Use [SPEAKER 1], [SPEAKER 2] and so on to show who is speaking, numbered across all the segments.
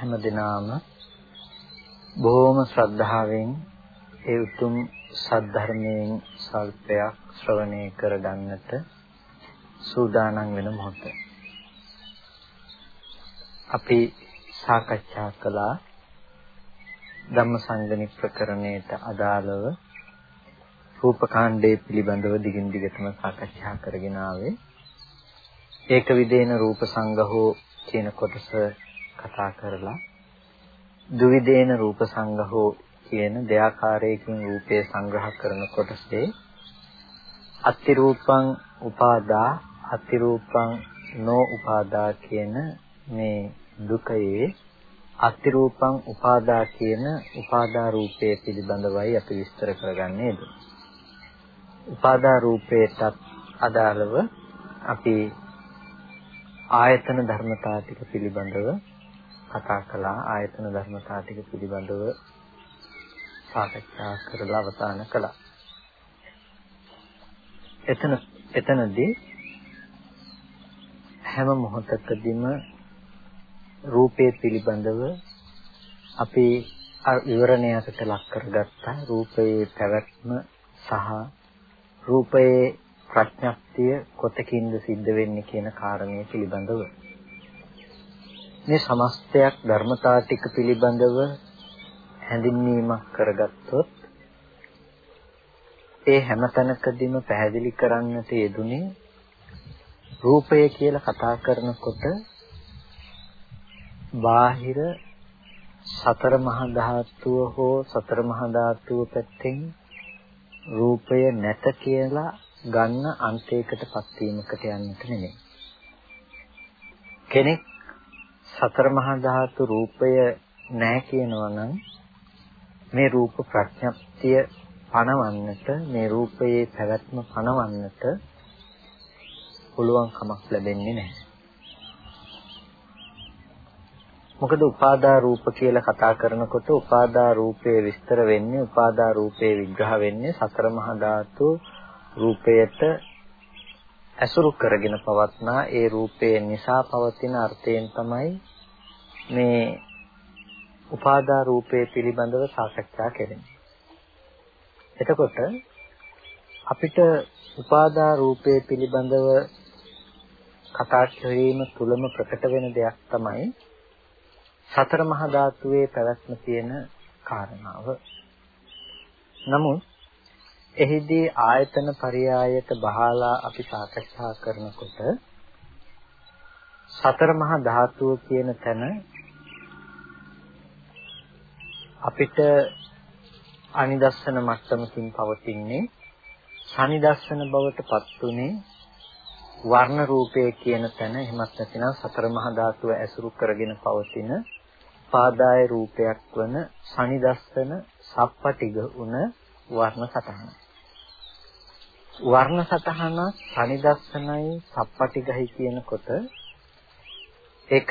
[SPEAKER 1] හැම දිනාම බොහෝම ශ්‍රද්ධාවෙන් ඒ උතුම් සද්ධර්මයෙන් සල්පයක් ශ්‍රවණය කරගන්නට සූදානම් වෙන මොහොත. අපි සාකච්ඡා කළා ධම්මසංගණි ප්‍රකරණයට අදාළව රූපකාණ්ඩයේ පිළිබඳව දිගින් දිගටම සාකච්ඡා කරගෙන ආවේ. ඒක විදේන රූප සංගහෝ කියන කොටස කතා කරලා දුවිදේන රූප සංගහෝ කියන දෙආකාරයකින් රූපය සංග්‍රහ කරන කොටසේ අතිරූපං උපාදා අතිරූපං නෝ උපාදා කියන මේ දුකයේ අතිරූපං උපාදා කියන උපාදා රූපයේ පිළිබඳවයි අපි විස්තර කරගන්නේද උපාදා රූපයටත් අදාළව අපි ආයතන ධර්මතා ටික පිළිබඳව කතා කළා ආයතන ධර්මතා ටික පිළිබඳව සාකච්ඡා කරලා අවසන් කළා. එතන එතනදී හැම මොහොතකදීම රූපේ පිළිබඳව අපි විවරණයකට ලක් කරගත්තා රූපයේ පැවැත්ම සහ රූපයේ ප්‍රඥප්තිය කොතකින්ද සිද්ධ වෙන්නේ කියන කාරණය පිළිබඳව මේ සමස්තයක් ධර්මතා ටික පිළිබඳව හැඳින්වීමක් කරගත්තොත් ඒ හැම තැනකදීම පැහැදිලි කරන්නට යෙදුනේ රූපය කියලා කතා කරනකොට බාහිර සතර මහා ධාතුව හෝ සතර මහා ධාතුව පැත්තෙන් රූපය නැත කියලා ගන්න අන්තයකටපත් වීමකට යන්නට නෙමෙයි. කෙනෙක් සතර මහා ධාතු රූපය නැහැ කියනවා නම් මේ රූප ප්‍රඥප්තිය පණවන්නට මේ රූපයේ පැවැත්ම පණවන්නට පුළුවන් කමක් ලැබෙන්නේ නැහැ. මොකද උපාදා රූප කියලා කතා කරනකොට උපාදා රූපයේ විස්තර වෙන්නේ උපාදා රූපයේ විග්‍රහ වෙන්නේ සතර මහා ධාතු රූපයට ඇසුරු කරගෙන පවත්නා ඒ රූපය නිසා පවතින අර්ථයෙන් තමයි මේ උපාදා රූපය පිළිබඳව සාකච්ඡා කරන්නේ. එතකොට අපිට උපාදා රූපය පිළිබඳව කතා කිරීම තුළම ප්‍රකට වෙන දෙයක් තමයි සතර මහා ධාතුවේ පැවැත්ම තියෙන කාරණාව. නමුත් එහිදී ආයතන පරයයට බහලා අපි සාකච්ඡා කරනකොට සතර මහා ධාතුව කියන තැන අපිට අනිදස්සන මට්ටමකින් පවතින්නේ සනිදස්සන බවට පත්ුනේ වර්ණ රූපය කියන තැන එහෙමත් නැතිනම් සතර මහා ධාතුව ඇසුරු කරගෙන පවතින පාදාය රූපයක් වන සනිදස්සන සප්පටිග උන වර්ණ සතහන. වර්ණ සතහන සනිදස්සනයි සප්පටිගයි කියනකොට ඒක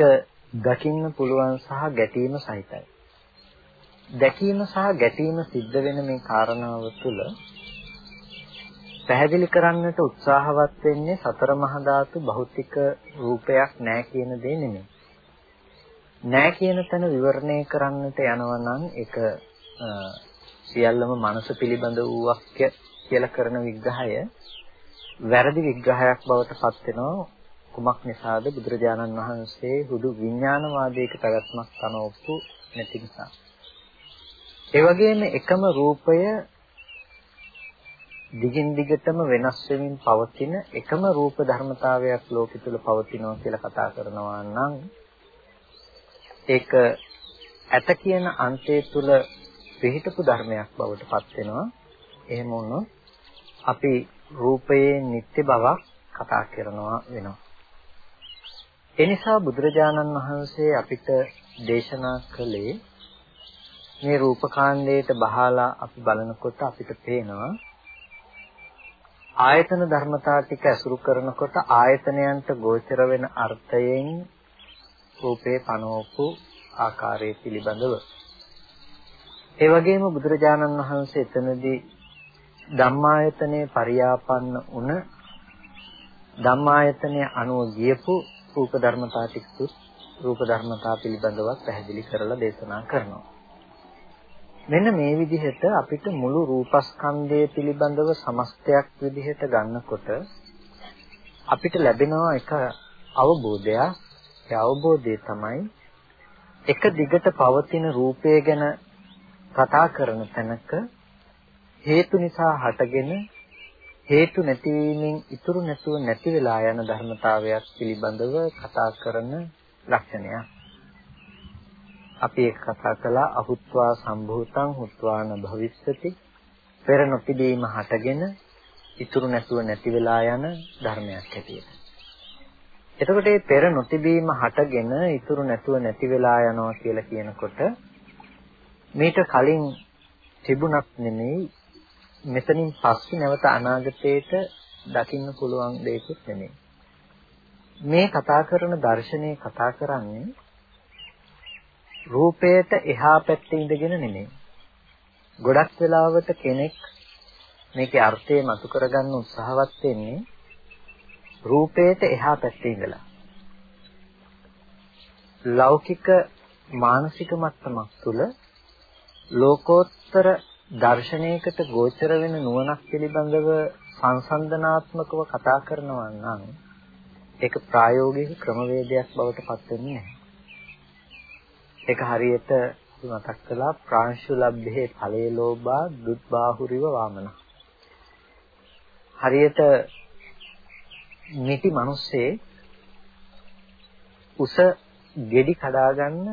[SPEAKER 1] දකින්න පුළුවන් සහ ගැටීම සහිතයි. දැකීම සහ ගැටීම සිද්ධ වෙන මේ කාරණාව තුළ පැහැදිලි කරන්නට උත්සාහවත් වෙන්නේ සතර මහා ධාතු භෞතික රූපයක් නැහැ කියන දේ නෙමෙයි. නැහැ කියන තැන විවරණය කරන්නට යනවා නම් ඒක සියල්ලම මනස පිළිබඳ වූවක් කියලා කරන විග්‍රහය වැරදි විග්‍රහයක් බවට පත් වෙනවා. කුමක් නිසාද? බුදුරජාණන් වහන්සේ හුදු විඥානවාදයක පැවැත්මක් තනවපු නැති නිසා. ඒ වගේම එකම රූපය දිගින් දිගටම වෙනස් වෙමින් පවතින එකම රූප ධර්මතාවයක් ලෝකෙ තුල පවතිනවා කියලා කතා කරනවා නම් ඒක ඇත කියන අන්තය තුල පිහිටපු ධර්මයක් බවට පත් වෙනවා. එහෙම වුණොත් අපි රූපයේ නිත්‍ය බවක් කතා කරනවා වෙනවා. එනිසා බුදුරජාණන් වහන්සේ අපිට දේශනා කළේ මේ රූපකාණ්ඩයට බහලා අපි බලනකොට අපිට පේනවා ආයතන ධර්මතා ටික ඇසුරු කරනකොට ආයතනයන්ට ගෝචර වෙන අර්ථයෙන් රූපේ පනෝපු ආකාරය පිළිබඳව ඒ වගේම බුදුරජාණන් වහන්සේ එතනදී ධම්මායතනේ පරියාපන්න වුණ ධම්මායතනය අනුව ගියපු රූප ධර්මතා ටිකුත් රූප ධර්මතා පිළිබඳව පැහැදිලි කරලා දේශනා කරනවා. මෙන්න මේ විදිහට අපිට මුළු රූපස්කන්ධය පිළිබඳව සමස්තයක් විදිහට ගන්නකොට අපිට ලැබෙනවා එක අවබෝධයක්. ඒ අවබෝධය තමයි එක දිගට පවතින රූපය ගැන කතා කරන තැනක හේතු නිසා හටගෙන හේතු නැතිවීමෙන් ඉතුරු නැතුව නැති වෙලා යන ධර්මතාවයක් පිළිබඳව කතා කරන ලක්ෂණයක්. අපි ඒක කතා කළා අහුත්වා සම්භූතං හුත්වාන භවිස්සති පෙර නොතිබීම හටගෙන ඉතුරු නැතුව නැති වෙලා යන ධර්මයක් හැටියට. එතකොට මේ පෙර නොතිබීම හටගෙන ඉතුරු නැතුව නැති වෙලා යනවා කියලා කියනකොට මේට කලින් තිබුණක් නෙමෙයි මෙතනින් පස්සේ නැවත අනාගතයට දකින්න පුළුවන් දෙයක්වත් නෙමෙයි. මේ කතා කරන දර්ශනය කතා කරන්නේ රූපයට එහා පැත්තේ ඉඳගෙන නෙමෙයි. ගොඩක් වෙලාවට කෙනෙක් මේකේ අර්ථය මතු කරගන්න උත්සාහවත් වෙන්නේ රූපයට එහා පැත්තේ ඉඳලා. ලෞකික මානසික මට්ටමක් තුළ ලෝකෝත්තර දර්ශනයකට ගෝචර වෙන නුවණක් පිළිබඳව සංසන්දනාත්මකව කතා කරනවා නම් ඒක ප්‍රායෝගික ක්‍රමවේදයක් බවට පත් වෙන්නේ නැහැ. ඒක හරියට මතක් කළා ප්‍රාංශු ලබ්ධේ ඵලේ ලෝභා දුත්බාහුරිව වාමන. හරියට නිති මිනිස්සේ උස ගෙඩි කඩාගන්න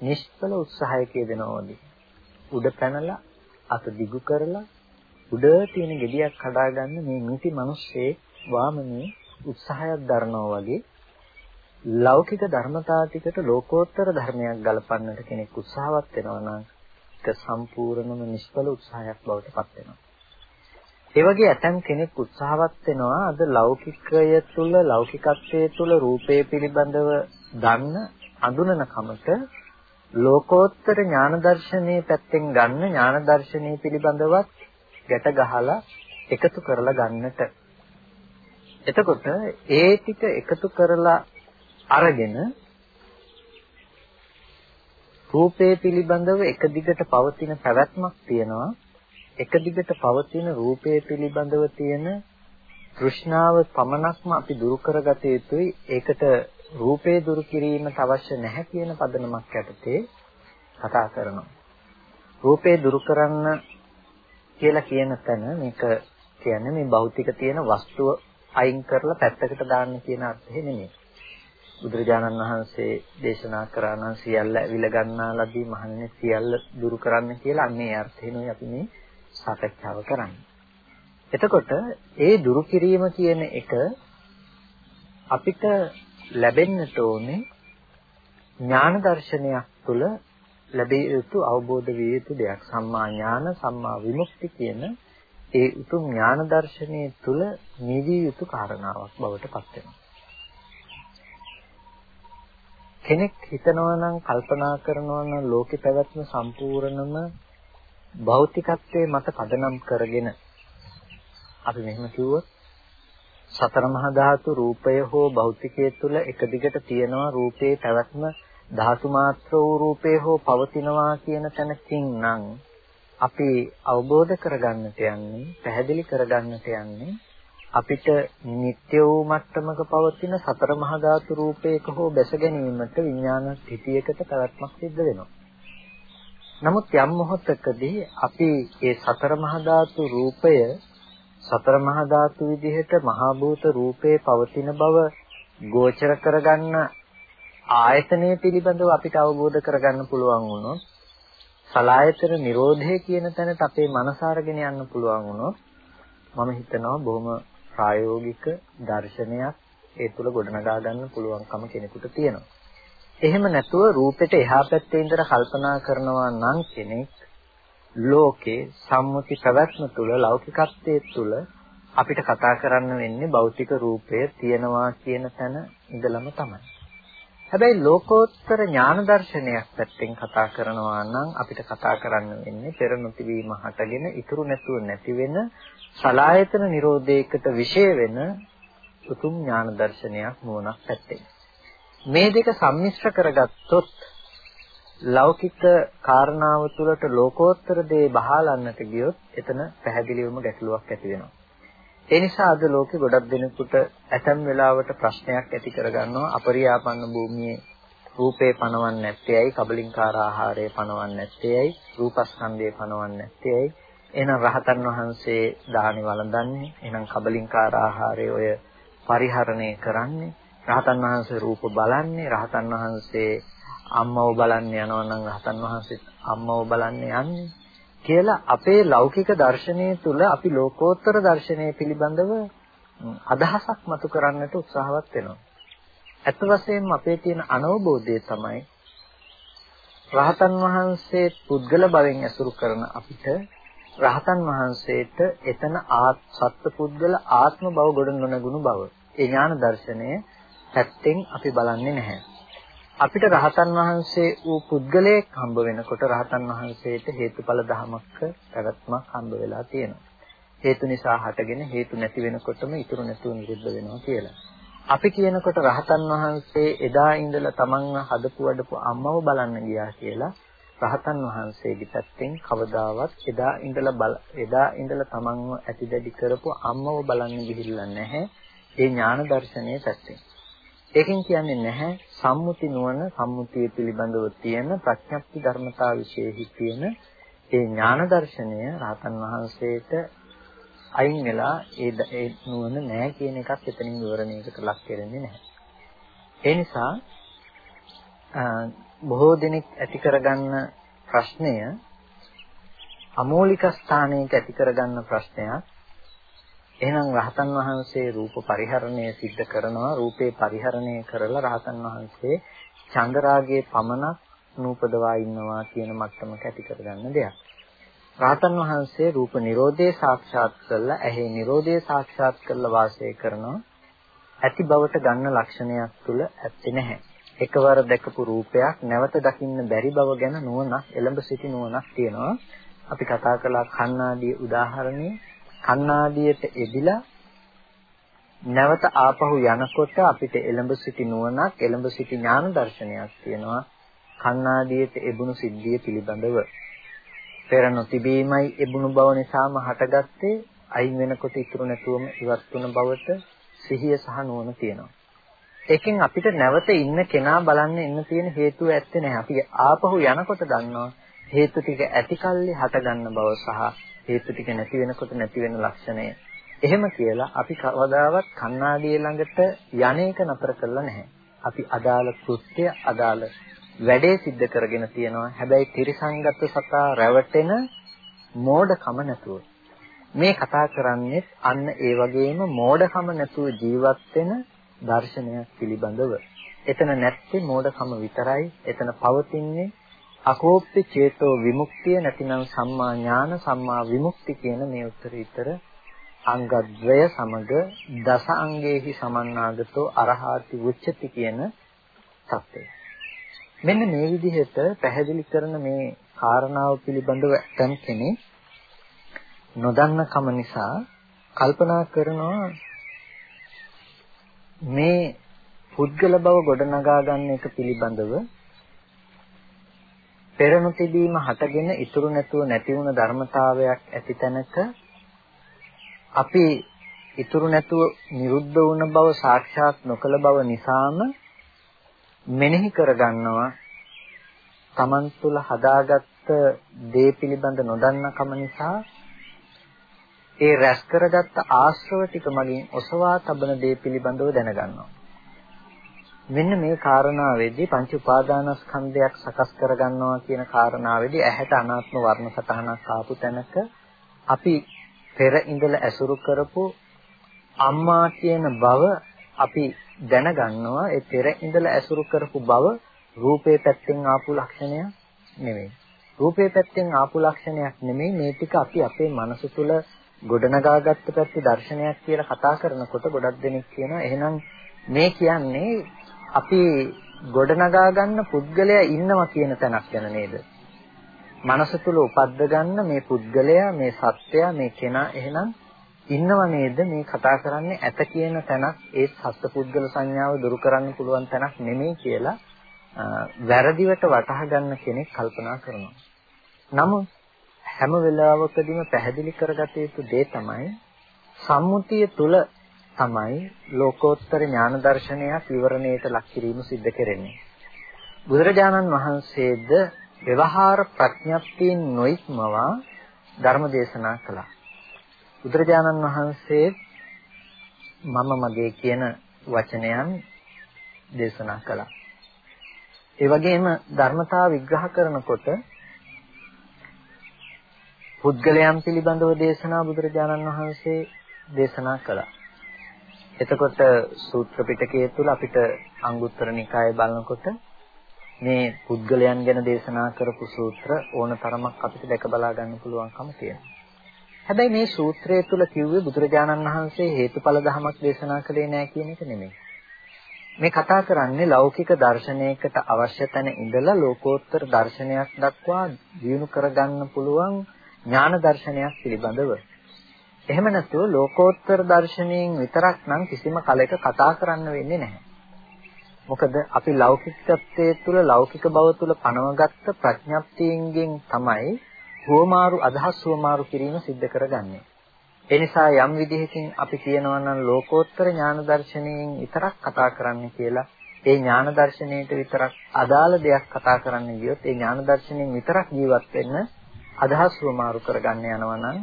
[SPEAKER 1] නිෂ්ඵල උත්සාහයක යෙදෙනවා වගේ. උඩ පැනලා අත දිගු කරලා උඩ තියෙන ගෙඩියක් කඩාගන්න මේ නිති මිනිස්සේ වාමනේ උත්සාහයක් දරනවා වගේ ලෞකික ධර්මතා ටිකට ලෝකෝත්තර ධර්මයක් ගලපන්නට කෙනෙක් උත්සාහවත් වෙනවා නම් ඒක සම්පූර්ණම නිෂ්ඵල උත්සාහයක් බවට පත් වෙනවා. ඒ වගේ ඇතම් කෙනෙක් උත්සාහවත් වෙනවා අද ලෞකිකය තුල ලෞකිකත්වයේ තුල රූපේ පිළිබඳව දන්න අඳුනන කමට ලෝකෝත්තර ඥාන දර්ශනයේ පැත්තෙන් ගන්න ඥාන දර්ශනයේ පිළිබඳවත් ගැට ගහලා එකතු කරලා ගන්නට. එතකොට ඒ ටික එකතු කරලා අරගෙන රූපේ පිළිබඳව එක දිගට පවතින පැවැත්මක් තියෙනවා. එක දිගට පවතින රූපේ පිළිබඳව තියෙන තෘෂ්ණාව පමණක්ම අපි දුරු කරගත යුතුයි. ඒකට රූපේ දුරු කිරීමට අවශ්‍ය නැහැ කියන පදනමක් යටතේ කතා කරනවා. රූපේ දුරු කරන්න කියලා කියන තැන මේක කියන්නේ මේ භෞතික තියෙන වස්තුව අයින් කරලා පැත්තකට දාන්න කියන අර්ථය නෙමෙයි. බුදුරජාණන් වහන්සේ දේශනා කරා නම් සියල්ල ඇවිල ගන්නා ලදී මහන්නේ සියල්ල දුරු කරන්න කියලා අන්නේ අර්ථේනොයි අපි මේ සාකච්ඡාව කරන්නේ. එතකොට ඒ දුරු කිරීම කියන එක අපිට ලැබෙන්නට ඕනේ ඥාන දර්ශනයක් තුළ ලැබිය යුතු අවබෝධ විය යුතු දෙයක්. සම්මා ඥාන සම්මා විමුක්ති කියන ඒ උතුම් ඥාන දර්ශනයේ තුල නිවිය යුතු කාරණාවක් බවට පත් වෙනවා. කෙනෙක් හිතනවා නම් කල්පනා කරනවා නම් ලෝකේ පැවැත්ම සම්පූර්ණම භෞතිකත්වයේ මත පදනම් කරගෙන අපි මෙහෙම කිව්වොත් සතර මහා ධාතු රූපය හෝ භෞතිකයේ තුල එක දිගට තියෙනවා රූපේ පැවැත්ම ධාතු මාත්‍ර වූ රූපේ හෝ පවතිනවා කියන තැනකින් නම් අපි අවබෝධ කරගන්නට යන්නේ පැහැදිලි කරගන්නට යන්නේ අපිට නිත්‍ය වූ මට්ටමක පවතින සතර මහා ධාතු රූපයක හෝ බැස ගැනීමට විඥාන ස්ථිතියකට පැවැත්මක් සිද්ධ වෙනවා. නමුත් යම් මොහොතකදී අපි ඒ සතර මහා ධාතු රූපය සතර මහා ධාතු විදිහට මහා භූත රූපේ පවතින බව ගෝචර කරගන්න ආයතනය පිළිබඳව අපිට අවබෝධ කරගන්න පුළුවන් වුණොත් සලායතන නිරෝධය කියන තැනට අපේ මනස අරගෙන යන්න පුළුවන් වුණොත් මම හිතනවා බොහොම ප්‍රායෝගික දර්ශනයක් ඒ තුල ගොඩනගා ගන්න පුළුවන්කම කෙනෙකුට තියෙනවා. එහෙම නැතුව රූපෙට එහා පැත්තේ ඉඳලා කල්පනා කරනවා නම් කෙනෙක් ලෝකේ සම්මුති ප්‍රවැත්ම තුල ලෞකිකත්වයේ තුල අපිට කතා කරන්න වෙන්නේ භෞතික රූපය තියෙනවා කියන තැන ඉඳලම තමයි. හැබැයි ලෝකෝත්තර ඥාන දර්ශනයක් පැත්තෙන් කතා කරනවා නම් අපිට කතා කරන්න වෙන්නේ පෙර නොතිවීම හටගෙන ඉතුරු නැතුව නැති වෙන සලායතන නිරෝධයකට විශේෂ වෙන උතුම් ඥාන දර්ශනයක් නුවණක් පැත්තෙන්. මේ දෙක සම්මිශ්‍ර කරගත්තොත් ලෞකික කාරණාව තුළට ලෝකෝත්තර දේ බහලන්නට ගියොත් එතන පැහැදිලිවම ගැටලුවක් ඇති වෙනවා. ඒ නිසා අද ලෝකෙ ගොඩක් දෙනෙකුට ඇතැම් වෙලාවට ප්‍රශ්නයක් ඇති කරගන්නවා. අපරියාපන්න භූමියේ රූපේ පනවන්නේ නැත්තේයි කබලින්කාර ආහාරය පනවන්නේ නැත්තේයි රූපස්කන්ධය පනවන්නේ නැත්තේයි. එහෙනම් රහතන් වහන්සේ දානි වළඳන්නේ එහෙනම් කබලින්කාර ආහාරය ඔය පරිහරණය කරන්නේ. රහතන් වහන්සේ රූප බලන්නේ රහතන් වහන්සේ අම්මව බලන්න යනවා නම් රහතන් වහන්සේ අම්මව බලන්න යන්නේ. කියලා අපේ ලෞකික දර්ශනය තුල අපි ලෝකෝත්තර දර්ශනය පිළිබඳව අදහසක් මතු කරන්නට උත්සාහවත් වෙනවා. ඇත්ත වශයෙන්ම අපේ තියෙන අනවබෝධය තමයි රහතන් වහන්සේ පුද්ගල භවෙන් ඇසුරු කරන අපිට රහතන් වහන්සේට එතන ආත් සත්ත්ව පුද්ගල ආත්ම භව ගොඩ නොනගුණු බව. ඒ ඥාන දර්ශනය පැත්තෙන් අපි බලන්නේ නැහැ. අපිට රහතන් වහන්සේ වූ පුද්ගලයෙක් හම්බ වෙනකොට රහතන් වහන්සේට හේතුඵල ධමයක් පැවැත්මක් හම්බ වෙලා තියෙනවා. හේතු නිසා හටගෙන හේතු නැති වෙනකොටම ඉතුරු නැතුව නිරුද්ධ වෙනවා කියලා. අපි කියනකොට රහතන් වහන්සේ එදා ඉඳලා තමන්ව හදපු වඩපු අම්මව බලන්න ගියා කියලා රහතන් වහන්සේගේ පැත්තෙන් කවදාවත් එදා ඉඳලා බල එදා ඉඳලා තමන්ව ඇතිදැඩි කරපු අම්මව බලන්න ගිහිල්ලා නැහැ. ඒ ඥාන දර්ශනයේ පැත්තෙන්. ඒකෙන් කියන්නේ නැහැ සම්මුති නුවණ සම්මුතිය පිළිබඳව තියෙන ප්‍රඥප්ති ධර්මතා විශේෂයි තියෙන ඒ ඥාන දර්ශනය රහතන් වහන්සේට අයින් වෙලා ඒ ඒ නුවණ නැහැ කියන එකක් එතනින් විවරණයකට ලක් කරන්නේ නැහැ. ඒ නිසා බොහෝ දෙනෙක් ඇති කරගන්න ප්‍රශ්නය අමෝලික ස්ථානයක ඇති කරගන්න ප්‍රශ්නයක් එහෙනම් රහතන් වහන්සේ රූප පරිහරණය සිද්ධ කරනවා රූපේ පරිහරණය කරලා රහතන් වහන්සේ චන්දරාගයේ පමණක් නූපදවා ඉන්නවා කියන මට්ටමක ඇති කරගන්න දෙයක්. රහතන් වහන්සේ රූප නිරෝධය සාක්ෂාත් කරලා ඇහි නිරෝධය සාක්ෂාත් කරලා වාසය කරනවා. ඇති බවට ගන්න ලක්ෂණයක් තුල ඇත්තේ නැහැ. එකවර දැකපු රූපයක් නැවත දකින්න බැරි බව ගැන නුවණක් එළඹ සිටි නුවණක් තියෙනවා. අපි කතා කළා කන්නාඩියේ උදාහරණේ කණ්ණාඩියට එදිලා නැවත ආපහු යනකොට අපිට එළඹ සිටි නුවණක් එළඹ සිටි ඥාන දර්ශනයක් තියෙනවා. කණ්ණාඩියට එබුණු සිද්ධිය පිළිබඳව. පෙර නොතිබීමයි එබුණු බව නිසාම හටගත්තේ. අයින් වෙනකොට ඉතුරු නැතුවම ඉවත් වුණ බවට සිහිය සහ නුවණ තියෙනවා. ඒකෙන් අපිට නැවත ඉන්න කෙනා බලන්න ඉන්න තියෙන හේතුව ඇත්තේ නැහැ. අපි ආපහු යනකොට දන්නවා හේතු ටික ඇතිකල්ලි හටගන්න බව සහ හේතු ටික නැති වෙනකොට නැති වෙන ලක්ෂණය. එහෙම කියලා අපි කවදාවත් කණ්ණාඩිය ළඟට යන්නේක නතර කරලා නැහැ. අපි අදාළ කෘත්‍ය අදාළ වැඩේ සිද්ධ කරගෙන තියෙනවා. හැබැයි ත්‍රිසංගත සතා රැවටෙන මෝඩකම නැතුව. මේ කතා කරන්නේ අන්න ඒ වගේම මෝඩකම නැතුව ජීවත් වෙන දර්ශනයක් පිළිබඳව. එතන නැත්තේ මෝඩකම විතරයි. එතන පවතින්නේ අකෝප්පි චේතෝ විමුක්තිය නැතිනම් සම්මා ඥාන සම්මා විමුක්ති කියන මේ උත්තරීතර අංගද්වය සමග දස අංගේහි සමන්නාගතෝ අරහාති උච්චති කියන தත්ත්වය. මෙන්න මේ විදිහට පැහැදිලි කරන මේ කාරණාව පිළිබඳව ඇතම් කෙනෙක් නොදන්න කම නිසා කල්පනා කරනවා මේ පුද්ගල බව ගොඩනගා ගන්න එක පිළිබඳව පෙර නොතිබීම හටගෙන ඉතුරු නැතුව නැති වුණ ධර්මතාවයක් ඇති තැනක අපි ඉතුරු නැතුව නිරුද්ධ වුණ බව සාක්ෂාත් නොකළ බව නිසාම මෙනෙහි කරගන්නවා. Taman තුල හදාගත්ත දේ පිළිබඳ නොදන්නකම නිසා ඒ රැස් කරගත්ත ආශ්‍රව ටික මගින් ඔසවා තබන දේ පිළිබඳව දැනගන්නවා. මෙන්න මේ කාරණාවේදී පංච උපාදානස්කන්ධයක් සකස් කරගන්නවා කියන කාරණාවේදී ඇහැට අනාත්ම වර්ණ සතහනක් ආපු තැනක අපි පෙර ඉඳලා ඇසුරු කරපු අම්මා කියන බව අපි දැනගන්නවා. ඒ පෙර ඉඳලා ඇසුරු කරපු බව රූපේ පැත්තෙන් ආපු ලක්ෂණයක් නෙමෙයි. රූපේ පැත්තෙන් ආපු ලක්ෂණයක් නෙමෙයි. මේ ටික අපි අපේ මනස තුළ ගොඩනගාගත්ත පැත්තේ දර්ශනයක් කියලා කතා කරනකොට ගොඩක් දෙනෙක් කියනවා. එහෙනම් මේ කියන්නේ අපි ගොඩනගා ගන්න පුද්ගලයා ඉන්නවා කියන තැනක් ගැන නේද? මනස තුල උපද්ද ගන්න මේ පුද්ගලයා මේ සත්‍යය මේ කෙනා එහෙනම් ඉන්නව නේද මේ කතා කරන්නේ ඇත කියන තැනක් ඒ සත්පුද්ගල සංඥාව දුරු කරන්න පුළුවන් තැනක් නෙමෙයි කියලා වැරදිවට වටහා ගන්න කෙනෙක් කල්පනා කරනවා. නමුත් හැම වෙලාවකදීම පැහැදිලි කරගත යුතු දේ තමයි සම්මුතිය තුල තමයි ලෝකෝත්තර ඥාන දර්ශනයක් විවරණයට ලක් කිරීම සිද්ධ කරන්නේ. බුදුරජාණන් වහන්සේද ව්‍යවහාර ප්‍රඥප්තියෙන් නොයික්මවා ධර්ම දේශනා කළා. බුදුරජාණන් වහන්සේ මම මගේ කියන වචනයන් දේශනා කළා. ඒ වගේම ධර්මතාව විග්‍රහ කරනකොට පුද්ගලයන් පිළිබඳව දේශනා බුදුරජාණන් වහන්සේ දේශනා කළා. එතකොට සූත්‍ර පිටකයේ තුල අපිට අංගුත්තර නිකාය බලනකොට මේ පුද්ගලයන් ගැන දේශනා කරපු සූත්‍ර ඕන තරමක් අපිට දැක බලා ගන්න පුළුවන්කම තියෙනවා. හැබැයි මේ සූත්‍රය තුල කිව්වේ බුදුරජාණන් වහන්සේ හේතුඵල ධමයක් දේශනා කළේ නැහැ කියන එක නෙමෙයි. මේ කතා කරන්නේ ලෞකික දර්ශනයකට අවශ්‍ය තැන ඉඳලා ලෝකෝත්තර දර්ශනයක් දක්වා දියුණු කරගන්න පුළුවන් ඥාන දර්ශනයක් පිළිබඳව. එහෙම නැතුව ලෝකෝත්තර දර්ශනයෙන් විතරක් නම් කිසිම කලයක කතා කරන්න වෙන්නේ නැහැ. මොකද අපි ලෞකිකත්වයේ තුල ලෞකික බව තුල පනවගත්ත ප්‍රඥප්තියෙන් තමයි හුවමාරු අදහස් හුවමාරු කිරීම සිද්ධ කරගන්නේ. ඒ නිසා යම් විදිහකින් අපි කියනවා නම් ලෝකෝත්තර ඥාන දර්ශනයෙන් විතරක් කතා කරන්න කියලා ඒ ඥාන දර්ශනයට විතරක් අදාළ දෙයක් කතා කරන්න ගියොත් ඒ ඥාන දර්ශනයෙන් විතරක් ජීවත් වෙන්න අදහස් වමාරු කරගන්න යනවා නම්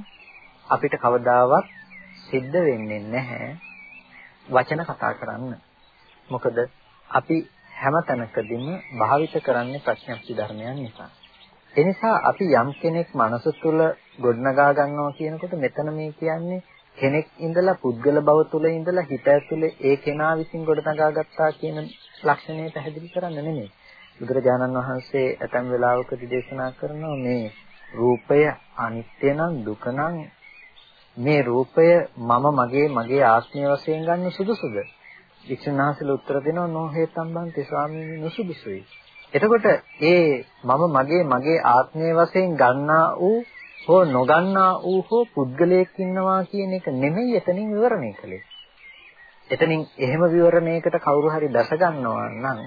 [SPEAKER 1] අපිට කවදාවත් සිද්ධ වෙන්නේ නැහැ වචන කතා කරන්න. මොකද අපි හැම තැනකදීම භාවිත කරන්නේ ප්‍රඥප්ති ධර්මයන් නිසා. ඒ නිසා අපි යම් කෙනෙක් මනස තුළ ගොඩනගා ගන්නවා කියනකොට මෙතන මේ කියන්නේ කෙනෙක් ඉඳලා පුද්ගල භව තුළ ඉඳලා හිත ඇතුලේ ඒ කෙනා විසින් ගොඩනගා ගත්තා කියන ලක්ෂණය පැහැදිලි කරන්න නෙමෙයි. බුදුරජාණන් වහන්සේ ඇතැම් වෙලාවකදී දේශනා කරනවා මේ රූපය අනිත්‍ය නම් දුක නම් මේ රූපය මම මගේ මගේ ආත්මය වශයෙන් ගන්න සුදුසුද? වික්ෂුණාසල උත්තර දෙනවා නොහේතම් බන්ති ස්වාමීනි නුසුදුසුයි. එතකොට ඒ මම මගේ මගේ ආත්මය වශයෙන් ගන්නා වූ හෝ නොගන්නා වූ හෝ පුද්ගලයෙක් ඉන්නවා කියන එක නෙමෙයි එතනින් විවරණය කළේ. එතනින් එහෙම විවරණයකට කවුරු හරි දැස ගන්නවා නම්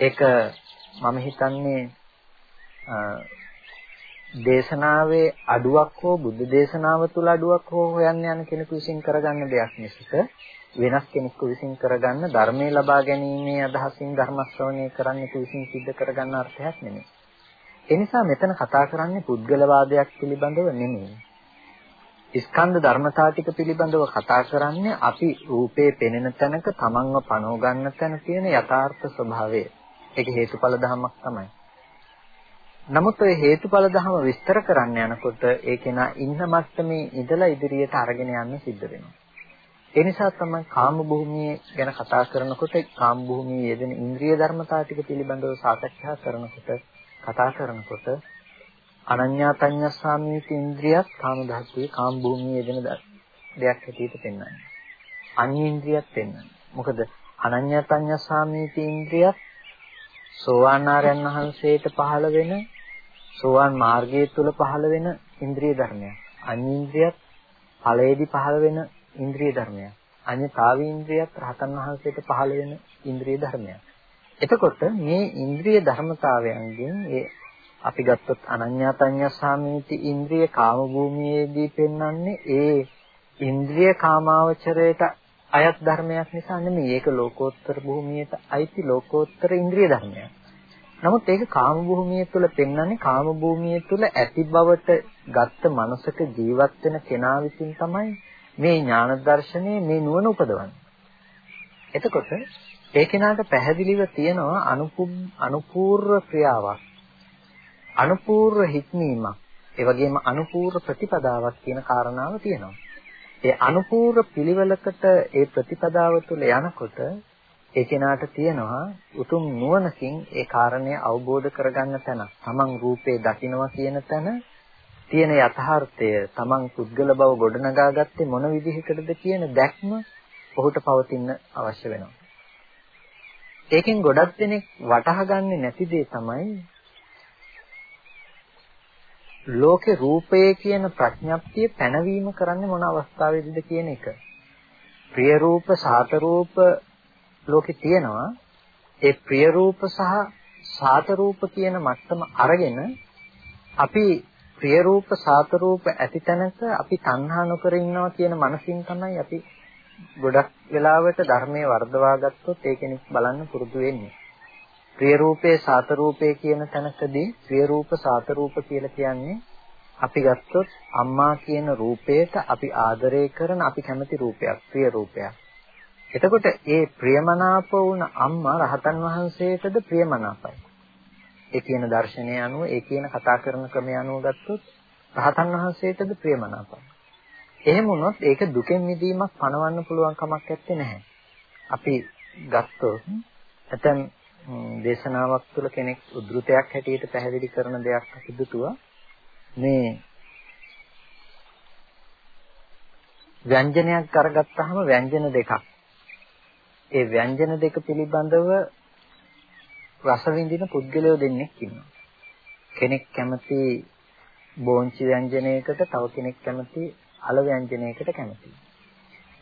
[SPEAKER 1] ඒක මම හිතන්නේ දේශනාවේ අඩුවක් හෝ බුද්ධ දේශනාව තුළ අඩුවක් හෝ හොයන්න යන කෙනෙකු විසින් කරගන්න දෙයක් මිසක වෙනස් කෙනෙකු විසින් කරගන්න ධර්මයේ ලබා ගැනීමේ අදහසින් ධර්ම ශ්‍රවණය කරන්න විසින් සිද්ධ කරගන්න අර්ථයක් නෙමෙයි. ඒ නිසා මෙතන කතා කරන්නේ පුද්ගලවාදයක් පිළිබඳව නෙමෙයි. ස්කන්ධ ධර්මතා ටික පිළිබඳව කතා කරන්නේ අපි රූපේ පෙනෙන තැනක තමන්ව පනව ගන්න තැන තියෙන යථාර්ථ ස්වභාවය. ඒක හේතුඵල ධමයක් තමයි. නමුත් ඔය හේතුඵල ධම විස්තර කරන්න යනකොට ඒ කෙනා ඉන්න මට්ටමේ ඉඳලා ඉදිරියට අරගෙන යන්න සිද්ධ වෙනවා. ඒ නිසා තමයි කාම භූමිය ගැන කතා කරනකොට කාම භූමියේ යෙදෙන ඉන්ද්‍රිය ධර්මතා ටික පිළිබඳව සාකච්ඡා කරනකොට කතා කරනකොට අනඤ්ඤාතඤ්ඤස්සාමීති ඉන්ද්‍රියත් කාම ධාතුවේ කාම භූමියේ යෙදෙන දෙයක් හැටියට පෙන්වන්නේ. අඤ්ඤේන්ද්‍රියත් පෙන්වන්නේ. මොකද අනඤ්ඤාතඤ්ඤස්සාමීති ඉන්ද්‍රියත් සෝවාන් ආරයන් වහන්සේට පහළ වෙන සෝවාන් මාර්ගය තුල පහළ වෙන ඉන්ද්‍රිය ධර්මයක්. අනින්ද්‍රියත් ඵලයේදී පහළ වෙන ඉන්ද්‍රිය ධර්මයක්. අඤ්ඤතාවීන්ද්‍රියත් රහතන් වහන්සේට පහළ වෙන ඉන්ද්‍රිය ධර්මයක්. එතකොට මේ ඉන්ද්‍රිය ධර්මතාවයන්ගෙන් ඒ අපි ගත්තොත් අනඤ්ඤාතඤ්ඤසාමීති ඉන්ද්‍රිය කාම භූමියේදී පෙන්වන්නේ ඒ ඉන්ද්‍රිය කාමාවචරයට අයත් ධර්මයක් නිසා නෙමෙයි ඒක ලෝකෝත්තර භූමියට අයිති ලෝකෝත්තර ඉන්ද්‍රිය ධර්මයක්. නමුත් ඒක කාම භූමිය තුළ පෙන්වන්නේ කාම භූමිය තුළ ඇති බවට ගත්ත මනසක ජීවත් වෙන කෙනා විසින් තමයි මේ ඥාන දර්ශනයේ මේ නුවණ උපදවන්නේ. එතකොට ඒ කෙනාට පැහැදිලිව තියෙනවා අනුපූර්ව ක්‍රියාවක්. අනුපූර්ව හික්මීමක්. ඒ වගේම අනුපූර්ව ප්‍රතිපදාවක් කියන කාරණාව තියෙනවා. ඒ අනුපූර්ව පිළිවෙලකට ඒ ප්‍රතිපදාව තුළ යනකොට ඒ කෙනාට තියෙනවා උතුම් නුවණකින් ඒ කාරණය අවබෝධ කරගන්න තැන. තමන් රූපේ දකිනවා කියන තැන තියෙන යථාර්ථය තමන් පුද්ගල බව ගොඩනගා ගත්තේ මොන විදිහකටද කියන දැක්ම ඔහුට පවතින්න අවශ්‍ය වෙනවා. ඒකෙන් ගොඩක් දෙනෙක් වටහා ගන්නේ නැති දේ තමයි ලෝකේ රූපය කියන ප්‍රඥප්තිය පැනවීම කරන්නේ මොන අවස්ථාවේදීද කියන එක. ප්‍රිය රූප, සාත රූප ලෝකේ තියෙනවා. ඒ ප්‍රිය රූප සහ සාත රූප කියන මට්ටම අරගෙන අපි ප්‍රිය රූප සාත රූප ඇති තැනක අපි තණ්හා නොකර ඉන්නවා කියන මනසින් තමයි අපි ගොඩක් වෙලාවට ධර්මයේ වර්ධවා ගත්තොත් ඒ කෙනෙක් බලන්න පුරුදු වෙන්නේ. ප්‍රිය රූපේ සාත රූපේ කියන තැනකදී ප්‍රිය රූප සාත රූප කියලා කියන්නේ අපි ගත්තොත් අම්මා කියන රූපයට අපි ආදරය කරන අපි කැමති රූපයක් ප්‍රිය රූපයක්. එතකොට ඒ ප්‍රියමනාප වුණ අම්මා රහතන් වහන්සේටද ප්‍රියමනාපයි. ඒ කියන දර්ශනය අනුව ඒ කියන කතා කරන ක්‍රමය අනුව ගත්තොත් රහතන් වහන්සේටද ප්‍රියමනාපයි. එහෙම වුණොත් ඒක දුකෙන් මිදීමක් පණවන්න පුළුවන් කමක් නැත්තේ නැහැ. අපි ගත්තොත් ඇතන් දේශනාවක් තුළ කෙනෙක් උද්ෘතයක් හැටියට පැහැදිලි කරන දෙයක් සිදුතුවා මේ ව්‍යංජනයක් කරගත්තාම ව්‍යංජන දෙකක්. ඒ ව්‍යංජන දෙක පිළිබඳව රස විඳින පුද්ගලයෝ දෙන්නෙක් ඉන්නවා. කෙනෙක් කැමති බෝංචි ව්‍යංජනයකට තව කෙනෙක් කැමති අල ව්‍යංජනයකට කැමතියි.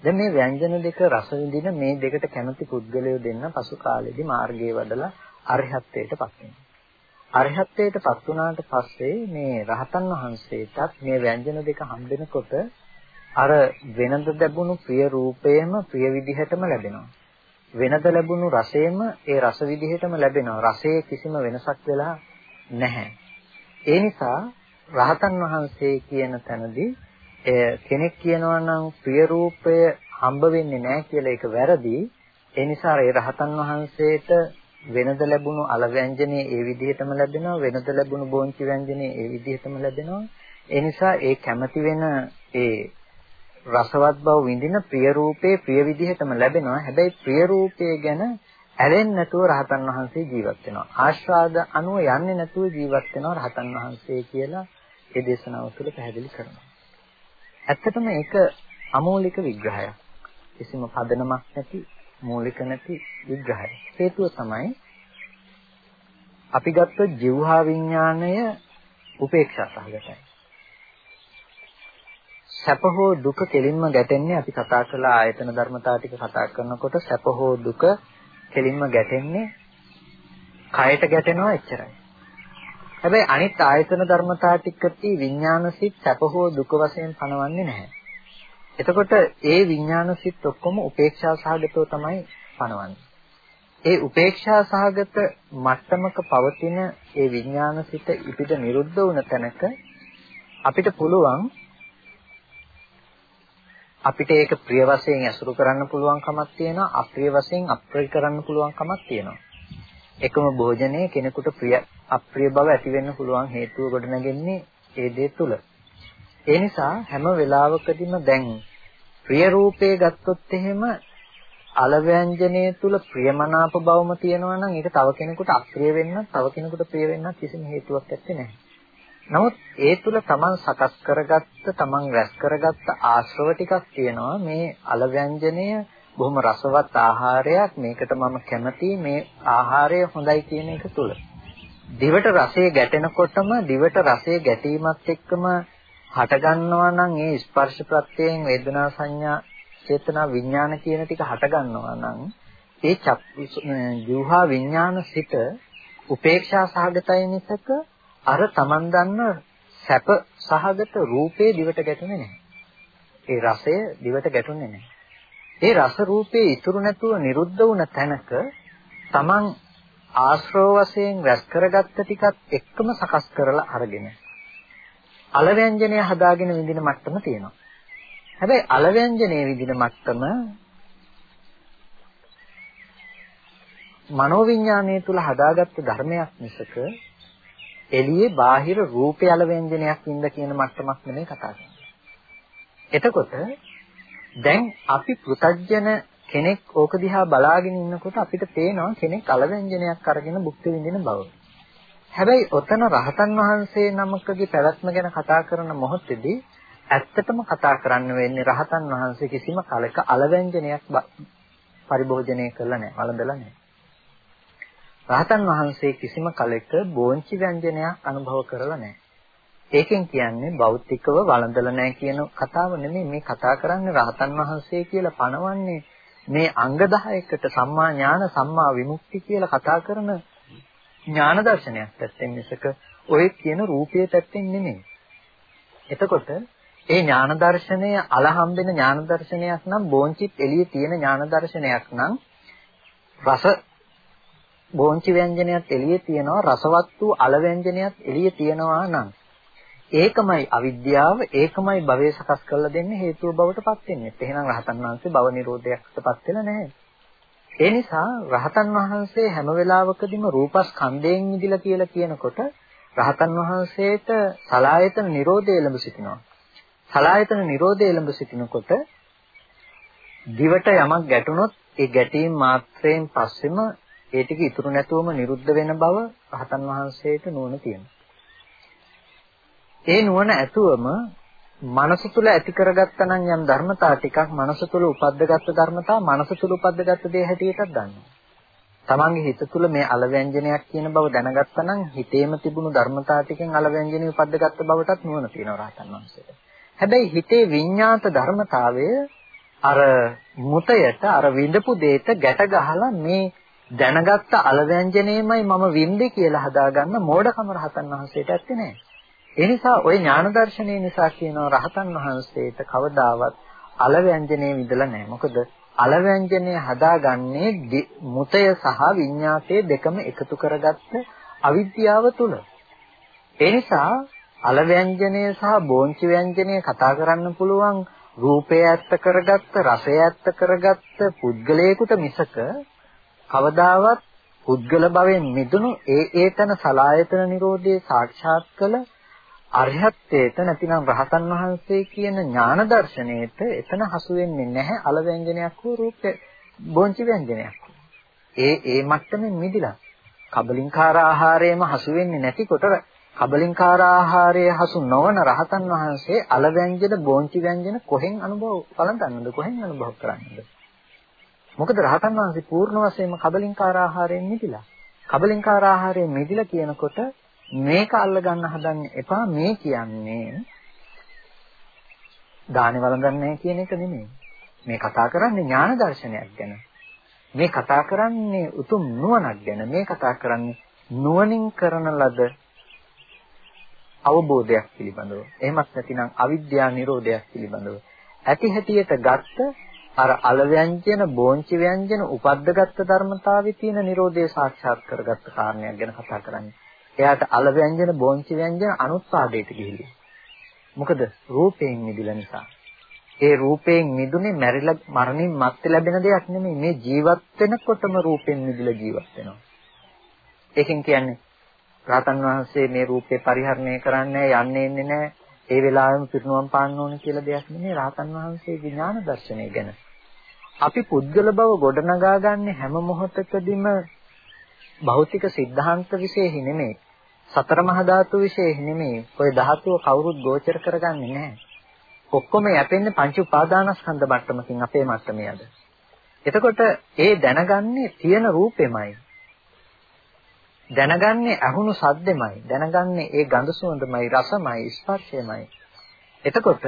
[SPEAKER 1] දැන් මේ ව්‍යංජන දෙක රස විඳින මේ දෙකට කැමති පුද්ගලයෝ දෙන්න පසු කාලෙදී මාර්ගයේ වඩලා අරහත්ත්වයටපත් වෙනවා. අරහත්ත්වයටපත් වුණාට පස්සේ මේ රහතන් වහන්සේටත් මේ ව්‍යංජන දෙක හම්බෙනකොට අර වෙනද ලැබුණු ප්‍රිය රූපයම ප්‍රිය විදිහටම ලැබෙනවා. වෙනද ලැබුණු රසයම ඒ රස විදිහටම ලැබෙනවා. රසයේ කිසිම වෙනසක් වෙලා නැහැ. ඒ නිසා රහතන් වහන්සේ කියන තැනදී කෙනෙක් කියනවා නම් ප්‍රිය රූපය හම්බ වෙන්නේ නැහැ කියලා ඒක වැරදි. ඒ නිසා ඒ රහතන් වහන්සේට වෙනද ලැබුණු අල ව්‍යංජනේ ඒ විදිහටම ලැබෙනවා වෙනද ලැබුණු බෝංචි ව්‍යංජනේ ඒ විදිහටම ලැබෙනවා ඒ නිසා ඒ කැමති වෙන ඒ රසවත් බව විඳින ප්‍රිය රූපේ ප්‍රිය විදිහටම ලැබෙනවා හැබැයි ප්‍රිය රූපේ ගැන ඇලෙන්නේ නැතුව රහතන් වහන්සේ ජීවත් වෙනවා ආශ්‍රාද අනුව යන්නේ නැතුව ජීවත් වෙනවා රහතන් වහන්සේ කියලා ඒ දේශනාව තුළ පැහැදිලි කරනවා ඇත්තටම ඒක අමූලික විග්‍රහයක්. කිසිම පදනමක් නැති මූලික නැති විග්‍රහයක්. හේතුව තමයි අපි ගත්ත ජීවහා විඥාණය උපේක්ෂා සහගතයි. සැප හෝ දුක කෙලින්ම ගැටෙන්නේ අපි කතා කළ ආයතන ධර්මතා ටික කතා කරනකොට සැප හෝ දුක කෙලින්ම ගැටෙන්නේ කයට ගැටෙනවා එච්චරයි. හැබැයි අනිත් ආයතන ධර්මතා ටිකටි විඥානසිත සැප හෝ දුක වශයෙන් පනවන්නේ නැහැ. එතකොට ඒ විඥානසිත ඔක්කොම උපේක්ෂා සහගතව තමයි පනවන්නේ. ඒ උපේක්ෂා සහගත මට්ටමක පවතින ඒ විඥානසිත ඉපිට නිරුද්ධ වුණ තැනක අපිට පුළුවන් අපිට ඒක ප්‍රිය වශයෙන් ඇසුරු කරන්න පුළුවන් කමක් තියෙනවා අප්‍රිය වශයෙන් අප්‍රිය කරන්න පුළුවන් කමක් තියෙනවා එකම භෝජනයේ කෙනෙකුට ප්‍රිය අප්‍රිය බව ඇති වෙන්න පුළුවන් හේතුව ගොඩනගන්නේ ඒ දේ තුල. ඒ නිසා හැම වෙලාවකදීම දැන් ප්‍රිය රූපේ ගත්තොත් එහෙම අලව්‍යංජනයේ තුල ප්‍රියමනාප බවම තියෙනවා නම් ඒක තව කෙනෙකුට අප්‍රිය වෙන්න තව කෙනෙකුට ප්‍රිය වෙන්න කිසිම හේතුවක් නැත්තේ නැහැ. නමුත් ඒ තුල තමන් සකස් කරගත්ත තමන් රැස් කරගත්ත ආශ්‍රව ටිකක් තියෙනවා මේ අලව්‍යංජනය බොහොම රසවත් ආහාරයක් මේකට මම කැමතියි මේ ආහාරය හොඳයි කියන එක තුල. දිවට රසය ගැටෙනකොටම දිවට රසය ගැටීමත් එක්කම හටගන්නවා නම් ඒ ස්පර්ශ ප්‍රත්‍යයෙන් වේදනා සංඥා චේතනා විඥාන කියන ටික හටගන්නවා නම් ඒ ජීවහා විඥාන සිත උපේක්ෂා සහගතයි මිසක අර Taman දන්න සැප සහගත රූපේ දිවට ගැටුනේ නැහැ. ඒ රසය දිවට ගැටුනේ නැහැ. ඒ රස රූපේ ඉතුරු නැතුව නිරුද්ධ වුණ තැනක Taman ආශ්‍රව වශයෙන් රැස් කරගත්ත ටිකත් එක්කම සකස් කරලා අරගෙන අලව්‍යංජනය හදාගෙන විඳින මට්ටම තියෙනවා. හැබැයි අලව්‍යංජනයේ විඳින මට්ටම මනෝවිඤ්ඤාණය තුල හදාගත්ත ධර්මයක් මිසක එළියේ බාහිර රූපය අලව්‍යංජනයක් වින්ද කියන මට්ටමක් නෙමෙයි කතා කරන්නේ. එතකොට දැන් අපි පෘතජ්ජන කෙනෙක් ඕක දිහා බලාගෙන ඉන්නකොට අපිට පේනවා කෙනෙක් අලව්‍යංජනයක් අරගෙන භුක්ති විඳින බව. හැබැයි ඔතන රහතන් වහන්සේ නමකගේ පැවැත්ම ගැන කතා කරන මොහොතේදී ඇත්තටම කතා කරන්න වෙන්නේ රහතන් වහන්සේ කිසිම කලක අලව්‍යංජනයක් පරිභෝජනය කළා නැහැ, වළඳලා නැහැ. රහතන් වහන්සේ කිසිම කලක බෝංචි ව්‍යංජනයක් අනුභව කරලා නැහැ. ඒකෙන් කියන්නේ භෞතිකව වළඳලා නැහැ කියන කතාව නෙමෙයි මේ කතා කරන්නේ රහතන් වහන්සේ කියලා පනවන්නේ මේ අංග 10කට සම්මා ඥාන සම්මා විමුක්ති කියලා කතා කරන ඥාන දර්ශනයක් පැත්තෙන් මිසක ඔය කියන රූපයේ පැත්තෙන් නෙමෙයි. එතකොට ඒ ඥාන දර්ශනය අලහම්බෙන ඥාන දර්ශනයක් නම් බෝංචිත් එළියේ තියෙන ඥාන දර්ශනයක් නම් රස බෝංචි ව්‍යංජනයත් එළියේ තියෙනවා රසවත් වූ අල ව්‍යංජනයත් එළියේ තියෙනවා නම් ඒකමයි අවිද්‍යාව ඒකමයි භවය සකස් කරලා දෙන්නේ හේතුව බවට පත් වෙන්නේ. එහෙනම් රහතන් වහන්සේ භව නිරෝධයකටපත් වෙලා නැහැ. ඒ නිසා රහතන් වහන්සේ හැම වෙලාවකදීම රූපස්කන්ධයෙන් මිදිලා කියලා කියනකොට රහතන් වහන්සේට සලායතන නිරෝධය ලැබ සිටිනවා. සලායතන නිරෝධය ලැබ සිටිනකොට දිවට යමක් ගැටුණොත් ඒ ගැටීම් මාත්‍රයෙන් පස්සෙම ඒ ටික ඉතුරු නැතුවම නිරුද්ධ වෙන බව රහතන් වහන්සේට නුවණ තියෙනවා. ඒ නුවණ ඇතුවම මනස තුල ඇති කරගත්තා නම් යම් ධර්මතා ටිකක් මනස තුල උපද්දගත්තු ධර්මතා මනස තුල උපද්දගත්තු දේ හැටියටත් දන්නවා. තමන්ගේ හිත තුල මේ අලව්‍යංජනයක් කියන බව දැනගත්තා නම් හිතේම තිබුණු ධර්මතා ටිකෙන් අලව්‍යංජනිය උපද්දගත්ත බවටත් නුවණ තියෙනවා රහතන් වහන්සේට. හැබැයි හිතේ විඤ්ඤාත ධර්මතාවය අර මුතයට අර විඳපු දෙයට ගැට ගහලා මේ දැනගත්ත අලව්‍යංජනයමයි මම වින්දේ කියලා හදාගන්න මෝඩකම රහතන් වහන්සේට ඇත්තේ නැහැ. ඒ නිසා ওই ඥාන දර්ශනය නිසා කියනවා රහතන් වහන්සේට කවදාවත් අලව්‍යංජනය විදලා නැහැ. මොකද අලව්‍යංජනය හදාගන්නේ මුතය සහ විඤ්ඤාතය දෙකම එකතු කරගත්ත අවිද්‍යාව තුල. ඒ නිසා අලව්‍යංජනය සහ බෝංචි ව්‍යංජනය කතා කරන්න පුළුවන් රූපය ඇත්ත කරගත්ත රසය ඇත්ත කරගත්ත පුද්ගලයෙකුට මිසක කවදාවත් පුද්ගල භවෙන් මිදුණු ඒ ඒතන සලායතන නිරෝධයේ සාක්ෂාත් කළ අරහත්ත්වයට නැතිනම් රහතන් වහන්සේ කියන ඥාන දර්ශනයේට එතන හසු වෙන්නේ නැහැ අලව්‍යංජනයක් හෝ රූප බොංචි ව්‍යංජනයක්. ඒ ඒ මට්ටමින් මිදිලා කබලින්කාර ආහාරයේම හසු වෙන්නේ නැතිකොට කබලින්කාර ආහාරයේ හසු නොවන රහතන් වහන්සේ අලව්‍යංජන බොංචි ව්‍යංජන කොහෙන් අනුභව බලන්නද කොහෙන් අනුභව කරන්නද? මොකද රහතන් වහන්සේ පූර්ණ වශයෙන්ම කබලින්කාර ආහාරයෙන් මිදිලා. කබලින්කාර ආහාරයෙන් මිදිලා කියනකොට මේක අල්ල ගන්න හදන්න එපා මේ කියන්නේ දානි වළඳන්නේ කියන එක නෙමෙයි. මේ කතා කරන්නේ ඥාන දර්ශනයක් ගැන. මේ කතා කරන්නේ උතුම් නුවණක් ගැන. මේ කතා කරන්නේ නුවණින් කරන ලද අවබෝධයක් පිළිබඳව. එහෙමත් නැතිනම් අවිද්‍යා නිරෝධයක් පිළිබඳව. ඇති හැටියට ගත්ත අර අල ව්‍යංජන, බෝංචි ව්‍යංජන, උපද්දගත් ධර්මතාවයේ තියෙන Nirodhe සාක්ෂාත් කරගත්ත කාරණයක් ගැන කතා කරන්නේ. එයාට අල ව්‍යංජන, බෝංචි ව්‍යංජන අනුත්පාදයට ගිහිලි. මොකද රූපයෙන් මිදිලා නිසා. ඒ රූපයෙන් මිදුනේ මැරිලා මරණින් මත්තේ ලැබෙන දෙයක් නෙමෙයි. මේ ජීවත් වෙනකොටම රූපයෙන් මිදිලා ජීවත් වෙනවා. ඒකෙන් කියන්නේ රාතන් වහන්සේ මේ රූපේ පරිහරණය කරන්නේ යන්නේ ඉන්නේ නැහැ. ඒ වෙලාවෙම පිරිනුවම් පාන්න ඕන කියලා දෙයක් නෙමෙයි රාතන් වහන්සේගේ ඥාන දර්ශනය ගැන. අපි පුද්ගල බව ගොඩනගා ගන්න හැම මොහොතකදීම භෞතික સિદ્ધාන්ත વિશેහි නෙමෙයි සතර මහා ධාතු විශේෂ නෙමෙයි. ඔය ධාතුව කවුරුත් ගෝචර කරගන්නේ නැහැ. ඔක්කොම යැපෙන්නේ පංච උපාදානස්කන්ධ මට්ටමකින් අපේ මට්ටමේ අද. එතකොට ඒ දැනගන්නේ තියෙන රූපෙමයි. දැනගන්නේ අහුණු සද්දෙමයි. දැනගන්නේ ඒ ගඳ සුවඳමයි, රසමයි, ස්පර්ශයමයි. එතකොට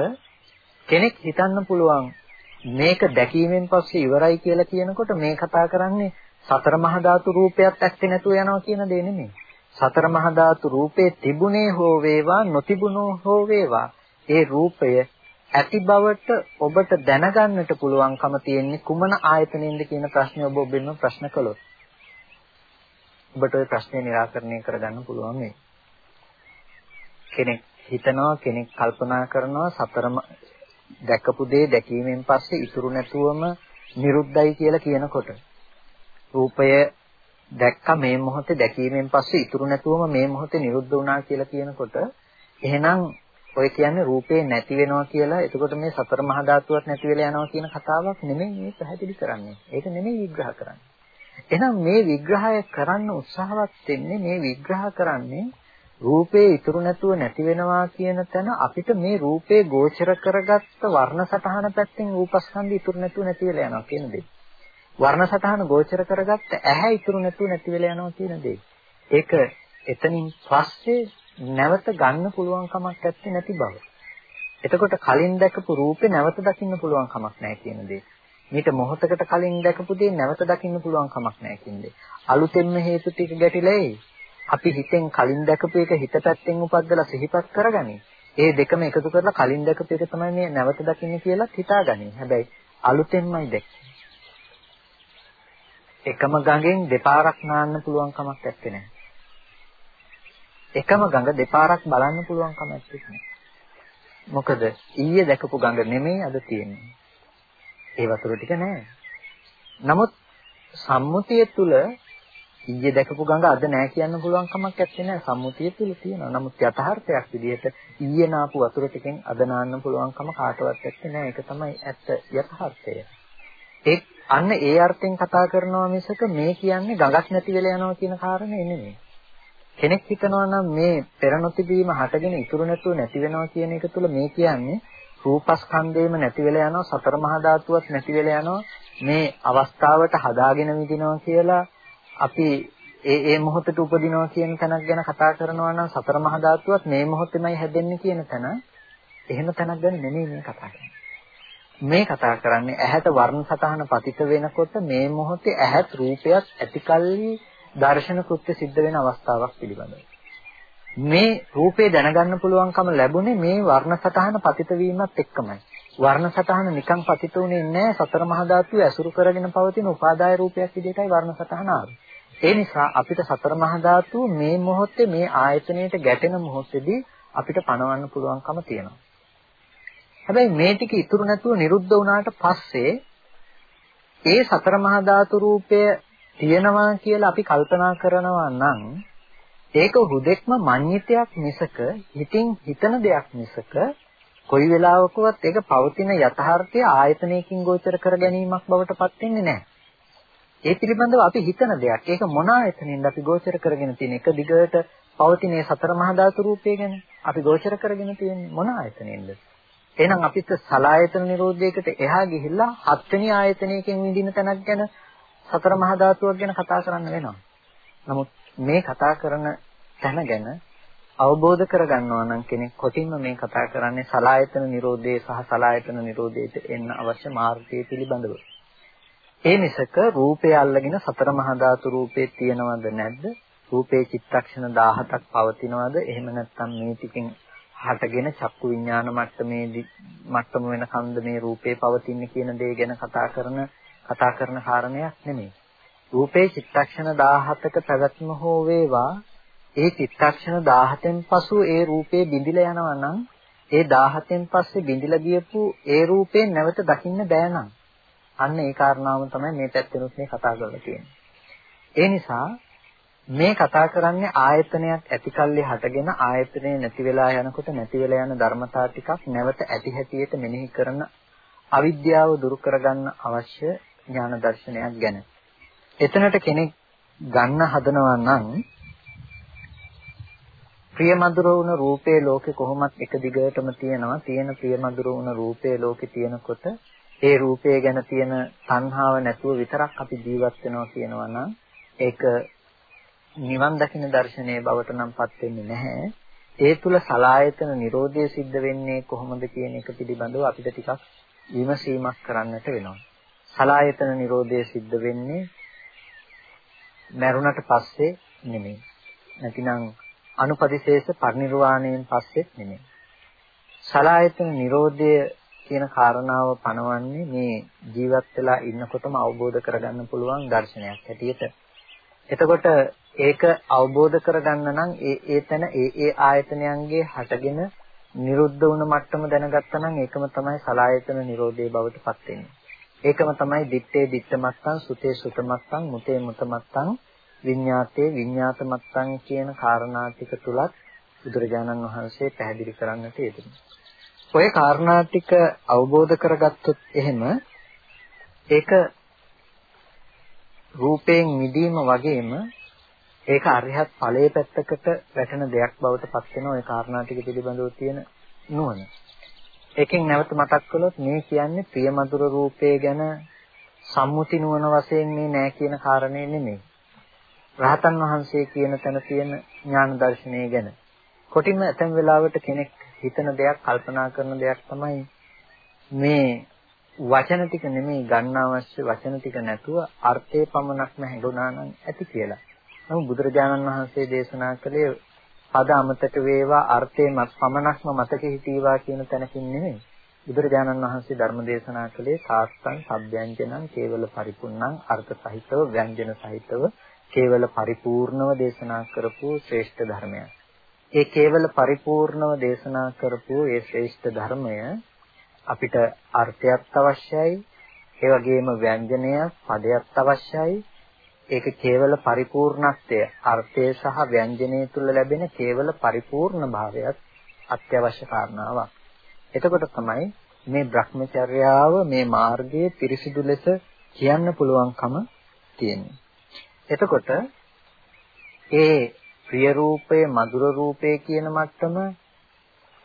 [SPEAKER 1] කෙනෙක් හිතන්න පුළුවන් මේක දැකීමෙන් පස්සේ ඉවරයි කියලා කියනකොට මේ කතා කරන්නේ සතර මහා ධාතු රූපයක් ඇත්තේ නැතුව යනවා කියන දේ නෙමෙයි. සතර මහා ධාතු රූපේ තිබුණේ හෝ වේවා නොතිබුණෝ හෝ වේවා. ඒ රූපය ඇති බවට ඔබට දැනගන්නට පුළුවන්කම තියෙන්නේ කුමන ආයතනෙන්ද කියන ප්‍රශ්නේ ඔබ ඔබෙන්ම ප්‍රශ්න කළොත්. ඔබට ওই ප්‍රශ්නේ निराකරණය කරගන්න පුළුවන් මේ. කෙනෙක් හිතනවා කෙනෙක් කල්පනා කරනවා සතරම දැකපු දේ දැකීමෙන් පස්සේ ඉතුරු නැතුවම නිරුද්ධයි කියලා කියනකොට රූපය දැක්ක මේ මොහොතේ දැකීමෙන් පස්සේ ඉතුරු නැතුවම මේ මොහොතේ නිරුද්ධ වුණා කියලා කියනකොට එහෙනම් ඔය කියන්නේ රූපේ නැති වෙනවා කියලා එතකොට මේ සතර මහා ධාතුවක් නැති වෙලා යනවා කියන කතාවක් නෙමෙයි මේ පැහැදිලි කරන්නේ. ඒක නෙමෙයි විග්‍රහ කරන්නේ. එහෙනම් මේ විග්‍රහය කරන්න උත්සාහවත් වෙන්නේ මේ විග්‍රහ කරන්නේ රූපේ ඉතුරු නැතුව නැති වෙනවා කියන තැන අපිට මේ රූපේ ගෝචර කරගත්ත වර්ණ සටහන පැත්තෙන් රූපස්කන්ධය ඉතුරු නැතුව නැති වෙලා යනවා කියන දේ. වර්ණ සටහන ගෝචර කරගත්ත ඇහැ ඉතුරු නැතුව නැති වෙලා යනවා කියන දේ. ඒක එතනින් පස්සේ නැවත ගන්න පුළුවන් කමක් නැත්තේ නැති බව. එතකොට කලින් දැකපු රූපේ නැවත දකින්න පුළුවන් කමක් නැහැ කියන දේ. මේක මොහොතකට කලින් දැකපු දේ නැවත දකින්න පුළුවන් කමක් නැහැ කියන්නේ. අලුතෙන්ම හේතු ටික ගැටිලා අපි හිතෙන් කලින් දැකපු එක හිත පැත්තෙන් උපද්දලා සිහිපත් කරගනි. ඒ දෙකම එකතු කරලා කලින් දැකපු එක තමයි මේ නැවත දකින්න කියලා හිතාගනි. හැබැයි අලුතෙන්මයි දැක්කේ. එකම ගඟෙන් දෙපාරක් නාන්න පුළුවන් කමක් නැත්තේ. එකම ගඟ දෙපාරක් බලන්න පුළුවන් කමක් නැහැ. මොකද ඊයේ දැකපු ගඟ නෙමෙයි අද තියෙන්නේ. ඒ වතුර ටික නැහැ. නමුත් සම්මුතිය තුල ඊයේ දැකපු ගඟ අද නැහැ කියන්න පුළුවන් කමක් නැත්තේ නෑ සම්මුතිය තුල තියෙනවා. නමුත් යථාර්ථයක් විදිහට ඊයේ නාපු වතුර ටිකෙන් අද නාන්න පුළුවන්කම කාටවත් නැත්තේ නෑ. ඒක තමයි ඇත්ත යථාර්ථය. ඒ අන්න ඒ අර්ථයෙන් කතා කරනවා මිසක මේ කියන්නේ ගඟක් නැති වෙලා යනවා කියන කාරණේ නෙමෙයි. කෙනෙක් හිතනවා නම් මේ පෙර නොතිබීම හටගෙන ඉතුරු නැතුව නැති වෙනවා කියන එක තුල මේ කියන්නේ රූපස්කන්ධයම නැති වෙලා යනවා සතර මහා ධාතුවක් නැති වෙලා යනවා මේ අවස්ථාවට හදාගෙන විදිනවා කියලා අපි ඒ ඒ මොහොතට උපදිනවා කියන තැනක් ගැන කතා කරනවා නම් සතර මහා ධාතුවක් මේ මොහොතේමයි හැදෙන්නේ කියන තැන එහෙම තැනක් ගැන නෙමෙයි මේ කතා කරන්නේ. මේ කතා කරන්නේ ඇහැට වර්ණ සතහන පතිත වෙනකොට මේ මොහොතේ ඇහත් රූපයක් ඇතිකල්ලි දර්ශන කෘත්‍ය සිද්ධ වෙන අවස්ථාවක් පිළිබඳව. මේ රූපේ දැනගන්න පුළුවන්කම ලැබුණේ මේ වර්ණ සතහන පතිත වීමත් එක්කමයි. වර්ණ සතහන නිකන් පතිත උනේ නැහැ සතර මහා ධාතු ඇසුරු කරගෙන පවතින උපාදාය රූපයක් විදිහටයි වර්ණ සතහන ආවේ. ඒ නිසා අපිට සතර මහා ධාතු මේ මොහොතේ මේ ආයතනයට ගැටෙන මොහොතේදී අපිට පණවන්න පුළුවන්කම තියෙනවා. හැබැයි මේ ටික ඉතුරු නැතුව නිරුද්ධ වුණාට පස්සේ ඒ සතර මහා ධාතු රූපය තියෙනවා කියලා අපි කල්පනා කරනවා නම් ඒක හුදෙක්ම මඤ්ඤිතයක් මිසක හිතින් හිතන දෙයක් මිසක කොයි වෙලාවකවත් ඒක පවතින යථාර්ථය ආයතනයකින් ගෝචර කර ගැනීමක් බවට පත් වෙන්නේ නැහැ. ඒ පිළිබඳව අපි හිතන දෙයක්. ඒක මොන ආයතනින්ද අපි ගෝචර කරගෙන තියෙන එක දිගට පවතින සතර මහා ධාතු රූපය ගැන අපි ගෝචර කරගෙන තියෙන්නේ මොන ආයතනින්ද? එහෙනම් අපිට සලායතන නිරෝධයකට එහා ගිහිල්ලා හත්වෙනි ආයතනයකින් විඳින තැනක් ගැන සතර මහා ධාතුවක් ගැන කතා කරන්න වෙනවා. නමුත් මේ කතා කරන තැන ගැන අවබෝධ කරගන්නවා නම් කෙනෙක් කොටින්ම මේ කතා කරන්නේ සලායතන නිරෝධය සහ සලායතන නිරෝධයට එන්න අවශ්‍ය මාර්ගය පිළිබඳව. ඒ මිසක රූපය අල්ලගෙන සතර මහා ධාතු රූපේ තියෙනවද නැද්ද? රූපේ චිත්තක්ෂණ 17ක් පවතිනවද? එහෙම නැත්නම් මේ ටිකෙන් හටගෙන චක්කු විඥාන මට්ටමේදී මට්ටම වෙන කන්ද මේ රූපේ පවතින්නේ කියන දේ ගැන කතා කරන කතා කරන කාරණයක් නෙමෙයි. රූපේ චිත්තක්ෂණ 17ක පැවැත්ම හෝ වේවා ඒ චිත්තක්ෂණ 17න් පසු ඒ රූපේ බිඳිලා යනවා නම් ඒ 17න් පස්සේ බිඳිලා ගියපු ඒ රූපේ නැවත දකින්න බෑ නම් අන්න ඒ කාරණාව තමයි මේ පැත්තෙනුත් මේ කතා කරලා තියෙන්නේ. ඒ නිසා මේ කතා කරන්නේ ආයතනයක් ඇතිකල්ලි හටගෙන ආයතනය නැති වෙලා යනකොට නැති වෙලා යන ධර්මතා ටිකක් නැවත ඇති හැටියට මෙනෙහි කරන අවිද්‍යාව දුරු කරගන්න අවශ්‍ය ඥාන දර්ශනයක් ගැන. එතනට කෙනෙක් ගන්න හදනවා නම් ප්‍රියමధుර වුණ රූපේ ලෝකේ කොහොමත් එක දිගටම තියෙනවා. තියෙන ප්‍රියමధుර වුණ රූපේ ලෝකේ තියෙනකොට ඒ රූපය ගැන තියෙන සංහාව නැතුව විතරක් අපි ජීවත් වෙනවා කියනවා නම් ඒක නිවන් දකින්න දර්ශනයේ බවට නම්පත් වෙන්නේ නැහැ. ඒ තුල සලායතන Nirodhe සිද්ධ වෙන්නේ කොහොමද කියන එක පිළිබඳව අපිට ටිකක් විමසීමක් කරන්නට වෙනවා. සලායතන Nirodhe සිද්ධ වෙන්නේ මරුණට පස්සේ නෙමෙයි. නැතිනම් අනුපදිශේෂ පරිනිර්වාණයෙන් පස්සෙත් නෙමෙයි. සලායතන Nirodhe කියන කාරණාව පනවන්නේ මේ ජීවත් වෙලා ඉන්නකොටම අවබෝධ කරගන්න පුළුවන් දර්ශනයක් හැටියට. එතකොට ඒක අවබෝධ කරගන්න නම් ඒ ඒ තැන ඒ ඒ ආයතනයන්ගේ හටගෙන නිරුද්ධ වුණ මට්ටම දැනගත්තා නම් ඒකම තමයි සලායතන Nirodhe බවට පත් වෙන්නේ. ඒකම තමයි දිත්තේ දිත්තමත්තං සුතේ සුතමත්තං මුතේ මුතමත්තං විඤ්ඤාතේ විඤ්ඤාතමත්තං කියන කාරණා ටික තුලත් බුදුරජාණන් වහන්සේ පැහැදිලි කරන්නට යෙදුණා. ඔය කාරණා ටික අවබෝධ කරගත්තොත් එහෙම ඒක රූපයෙන් මිදීම වගේම ඒක අරිහත් ඵලයේ පැත්තකට වැටෙන දෙයක් බවට පත් වෙන ওই කාරණා ටික පිළිබඳව තියෙන නුවණ. එකෙන් නැවත මතක් කළොත් මේ කියන්නේ ප්‍රියමధుර රූපය ගැන සම්මුති නුවණ වශයෙන් මේ නෑ කියන කාරණේ නෙමෙයි. රහතන් වහන්සේ කියන තැන තියෙන ඥාන දර්ශනය ගැන. කොටින්ම ඇතැම් වෙලාවට කෙනෙක් හිතන දෙයක් කල්පනා කරන දෙයක් තමයි මේ වචන ටික නෙමෙයි ගන්න අවශ්‍ය වචන ටික නැතුව අර්ථය පමණක්ම හැඟුණා නම් ඇති කියලා. නමුත් බුදුරජාණන් වහන්සේ දේශනා කළේ පද අමතක වේවා අර්ථේ මත් පමණක්ම මතක හිටීවා කියන තැනකින් නෙමෙයි. බුදුරජාණන් වහන්සේ ධර්ම දේශනා කළේ සාස්තං සබ්යංජනං කේවල පරිපූර්ණං අර්ථ සහිතව ව්‍යංජන සහිතව කේවල පරිපූර්ණව දේශනා කරපු ශ්‍රේෂ්ඨ ධර්මයක්. ඒ කේවල පරිපූර්ණව දේශනා කරපු ඒ ශ්‍රේෂ්ඨ ධර්මය අපිට අර්ථයක් අවශ්‍යයි. ඒ වගේම ව්‍යංජනයක් පදයක් අවශ්‍යයි. ඒක කේවල පරිපූර්ණත්වය අර්ථය සහ ව්‍යංජනය තුල ලැබෙන කේවල පරිපූර්ණ භාවයත් අත්‍යවශ්‍ය කාරණාවක්. එතකොට තමයි මේ Brahmacharyaව මේ මාර්ගයේ පිරිසිදු ලෙස කියන්න පුළුවන්කම තියෙන්නේ. එතකොට ඒ ප්‍රිය රූපය, මధుර රූපය කියන මට්ටම